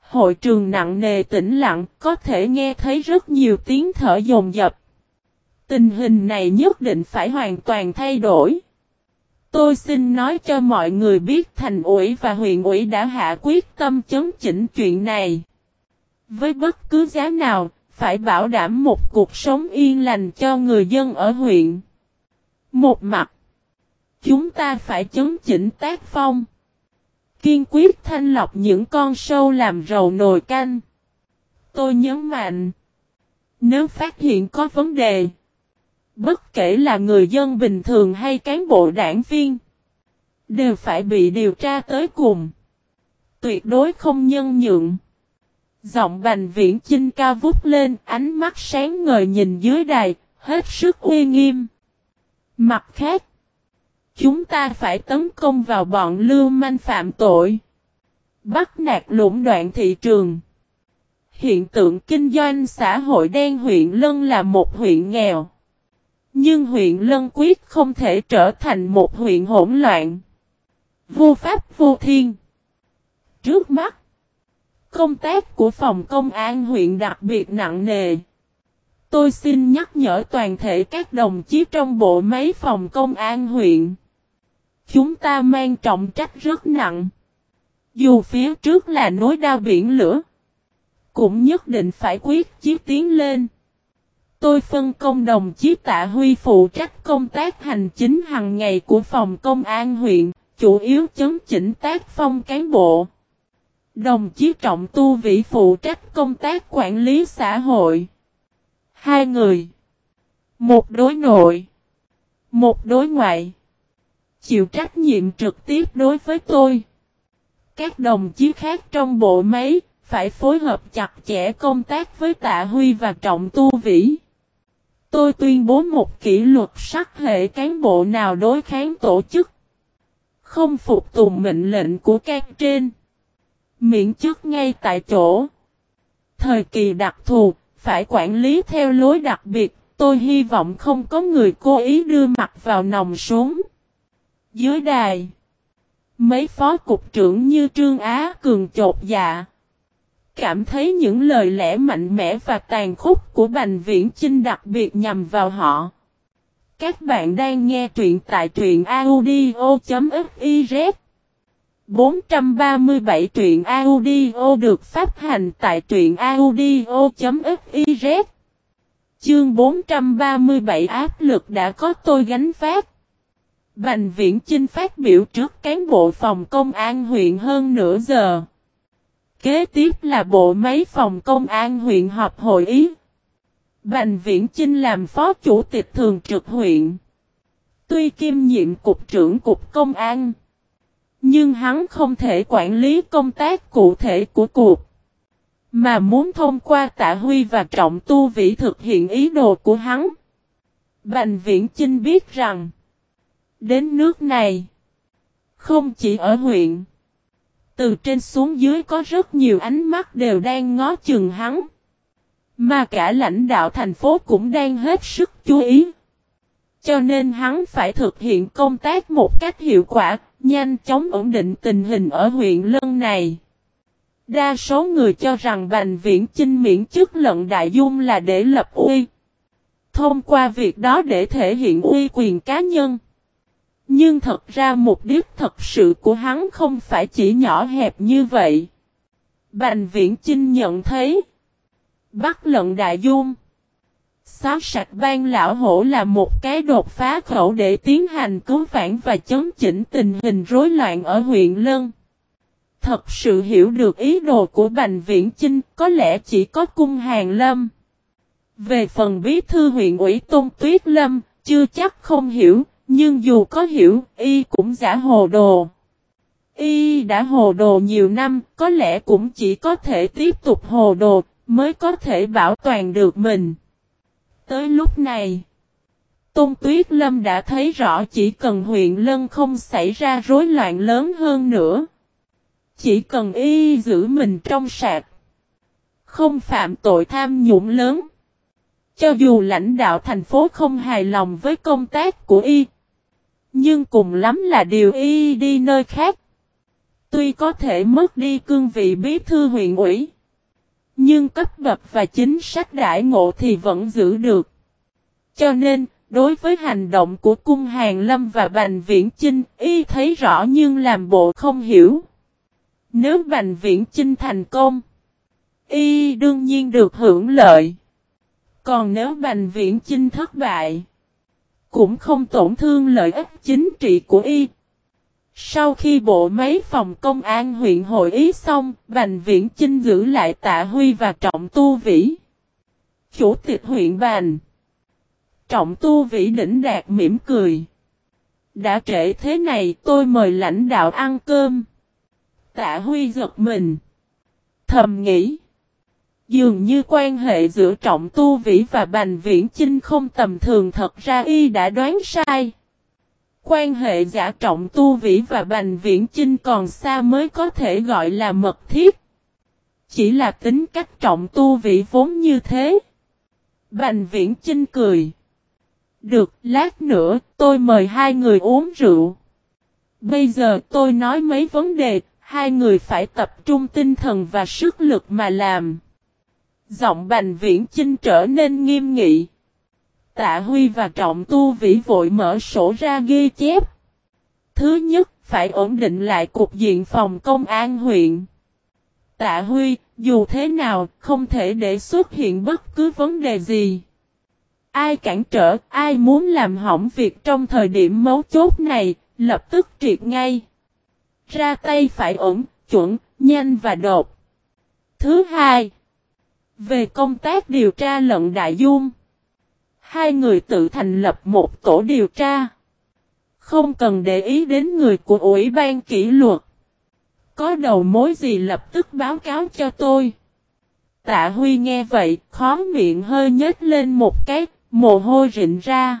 Hội trường nặng nề tĩnh lặng, có thể nghe thấy rất nhiều tiếng thở dồn dập. Tình hình này nhất định phải hoàn toàn thay đổi. Tôi xin nói cho mọi người biết thành ủy và huyện ủy đã hạ quyết tâm chấn chỉnh chuyện này. Với bất cứ giá nào, phải bảo đảm một cuộc sống yên lành cho người dân ở huyện. Một mặt, chúng ta phải chấn chỉnh tác phong. Kiên quyết thanh lọc những con sâu làm rầu nồi canh. Tôi nhấn mạnh, nếu phát hiện có vấn đề, bất kể là người dân bình thường hay cán bộ đảng viên, đều phải bị điều tra tới cùng. Tuyệt đối không nhân nhượng. Giọng bành viễn chinh ca vút lên, ánh mắt sáng ngời nhìn dưới đài, hết sức uy nghiêm. Mặt khác, chúng ta phải tấn công vào bọn lưu manh phạm tội. Bắt nạt lũng đoạn thị trường. Hiện tượng kinh doanh xã hội đen huyện Lân là một huyện nghèo. Nhưng huyện Lân quyết không thể trở thành một huyện hỗn loạn. Vô pháp vô thiên. Trước mắt, công tác của phòng công an huyện đặc biệt nặng nề. Tôi xin nhắc nhở toàn thể các đồng chí trong bộ máy phòng công an huyện. Chúng ta mang trọng trách rất nặng. Dù phía trước là nối đao biển lửa, cũng nhất định phải quyết chí tiến lên. Tôi phân công đồng chí Tạ Huy phụ trách công tác hành chính hàng ngày của phòng công an huyện, chủ yếu chấn chỉnh tác phong cán bộ. Đồng chí Trọng Tu Vĩ phụ trách công tác quản lý xã hội. Hai người. Một đối nội. Một đối ngoại. Chịu trách nhiệm trực tiếp đối với tôi. Các đồng chí khác trong bộ máy, phải phối hợp chặt chẽ công tác với Tạ Huy và Trọng Tu Vĩ. Tôi tuyên bố một kỷ luật sắc hệ cán bộ nào đối kháng tổ chức. Không phục tùng mệnh lệnh của các trên. Miễn chức ngay tại chỗ. Thời kỳ đặc thù, phải quản lý theo lối đặc biệt, tôi hy vọng không có người cố ý đưa mặt vào nòng súng. Dưới đài, mấy phó cục trưởng như Trương Á Cường chột dạ. Cảm thấy những lời lẽ mạnh mẽ và tàn khốc của Bành Viễn Chinh đặc biệt nhằm vào họ. Các bạn đang nghe truyện tại truyện audio.fiz 437 truyện audio được phát hành tại truyện audio.fiz Chương 437 áp lực đã có tôi gánh phát. Bành viễn Chinh phát biểu trước cán bộ phòng công an huyện hơn nửa giờ. Kế tiếp là bộ máy phòng công an huyện họp hội ý. Bành viễn Chinh làm phó chủ tịch thường trực huyện. Tuy kiêm nhiệm cục trưởng cục công an. Nhưng hắn không thể quản lý công tác cụ thể của cục. Mà muốn thông qua tạ huy và trọng tu vĩ thực hiện ý đồ của hắn. Bành viễn Chinh biết rằng. Đến nước này. Không chỉ ở huyện. Từ trên xuống dưới có rất nhiều ánh mắt đều đang ngó chừng hắn. Mà cả lãnh đạo thành phố cũng đang hết sức chú ý. Cho nên hắn phải thực hiện công tác một cách hiệu quả, nhanh chóng ổn định tình hình ở huyện Lân này. Đa số người cho rằng Bành Viễn Chinh miễn chức lận đại dung là để lập uy. Thông qua việc đó để thể hiện uy quyền cá nhân. Nhưng thật ra mục đích thật sự của hắn không phải chỉ nhỏ hẹp như vậy. Bành Viễn Chinh nhận thấy. Bắt lận đại dung. Xóa sạch ban lão hổ là một cái đột phá khẩu để tiến hành cứu phản và chấn chỉnh tình hình rối loạn ở huyện Lân. Thật sự hiểu được ý đồ của Bành Viễn Chinh có lẽ chỉ có cung hàng lâm. Về phần bí thư huyện ủy Tôn Tuyết Lâm, chưa chắc không hiểu, nhưng dù có hiểu, y cũng giả hồ đồ. Y đã hồ đồ nhiều năm, có lẽ cũng chỉ có thể tiếp tục hồ đồ, mới có thể bảo toàn được mình. Tới lúc này, Tôn Tuyết Lâm đã thấy rõ chỉ cần huyện Lân không xảy ra rối loạn lớn hơn nữa. Chỉ cần y giữ mình trong sạch. Không phạm tội tham nhũng lớn. Cho dù lãnh đạo thành phố không hài lòng với công tác của y. Nhưng cùng lắm là điều y đi nơi khác. Tuy có thể mất đi cương vị bí thư huyện ủy. Nhưng cấp bậc và chính sách đại ngộ thì vẫn giữ được. Cho nên, đối với hành động của cung hàng lâm và bành viễn chinh, y thấy rõ nhưng làm bộ không hiểu. Nếu Bành Viễn Chinh thành công, y đương nhiên được hưởng lợi. Còn nếu Bành Viễn Chinh thất bại, cũng không tổn thương lợi ích chính trị của y. Sau khi bộ máy phòng công an huyện hội ý xong, Bành Viễn Chinh giữ lại Tạ Huy và Trọng Tu Vĩ. Chủ tịch huyện Bành Trọng Tu Vĩ đỉnh đạt mỉm cười. Đã trễ thế này tôi mời lãnh đạo ăn cơm. Tạ Huy giật mình. Thầm nghĩ. Dường như quan hệ giữa Trọng Tu Vĩ và Bành Viễn Chinh không tầm thường thật ra y đã đoán sai. Quan hệ giả Trọng Tu Vĩ và Bành Viễn Chinh còn xa mới có thể gọi là mật thiết. Chỉ là tính cách Trọng Tu Vĩ vốn như thế. Bành Viễn Chinh cười. Được, lát nữa, tôi mời hai người uống rượu. Bây giờ tôi nói mấy vấn đề, Hai người phải tập trung tinh thần và sức lực mà làm. Giọng bành viễn chinh trở nên nghiêm nghị. Tạ Huy và Trọng Tu Vĩ vội mở sổ ra ghi chép. Thứ nhất, phải ổn định lại cục diện phòng công an huyện. Tạ Huy, dù thế nào, không thể để xuất hiện bất cứ vấn đề gì. Ai cản trở, ai muốn làm hỏng việc trong thời điểm mấu chốt này, lập tức triệt ngay. Ra tay phải ổn, chuẩn, nhanh và đột. Thứ hai. Về công tác điều tra lận đại dung. Hai người tự thành lập một tổ điều tra. Không cần để ý đến người của Ủy ban kỷ luật. có đầu mối gì lập tức báo cáo cho tôi. Tạ Huy nghe vậy, khó miệng hơi nhếch lên một cái, mồ hôi rịn ra.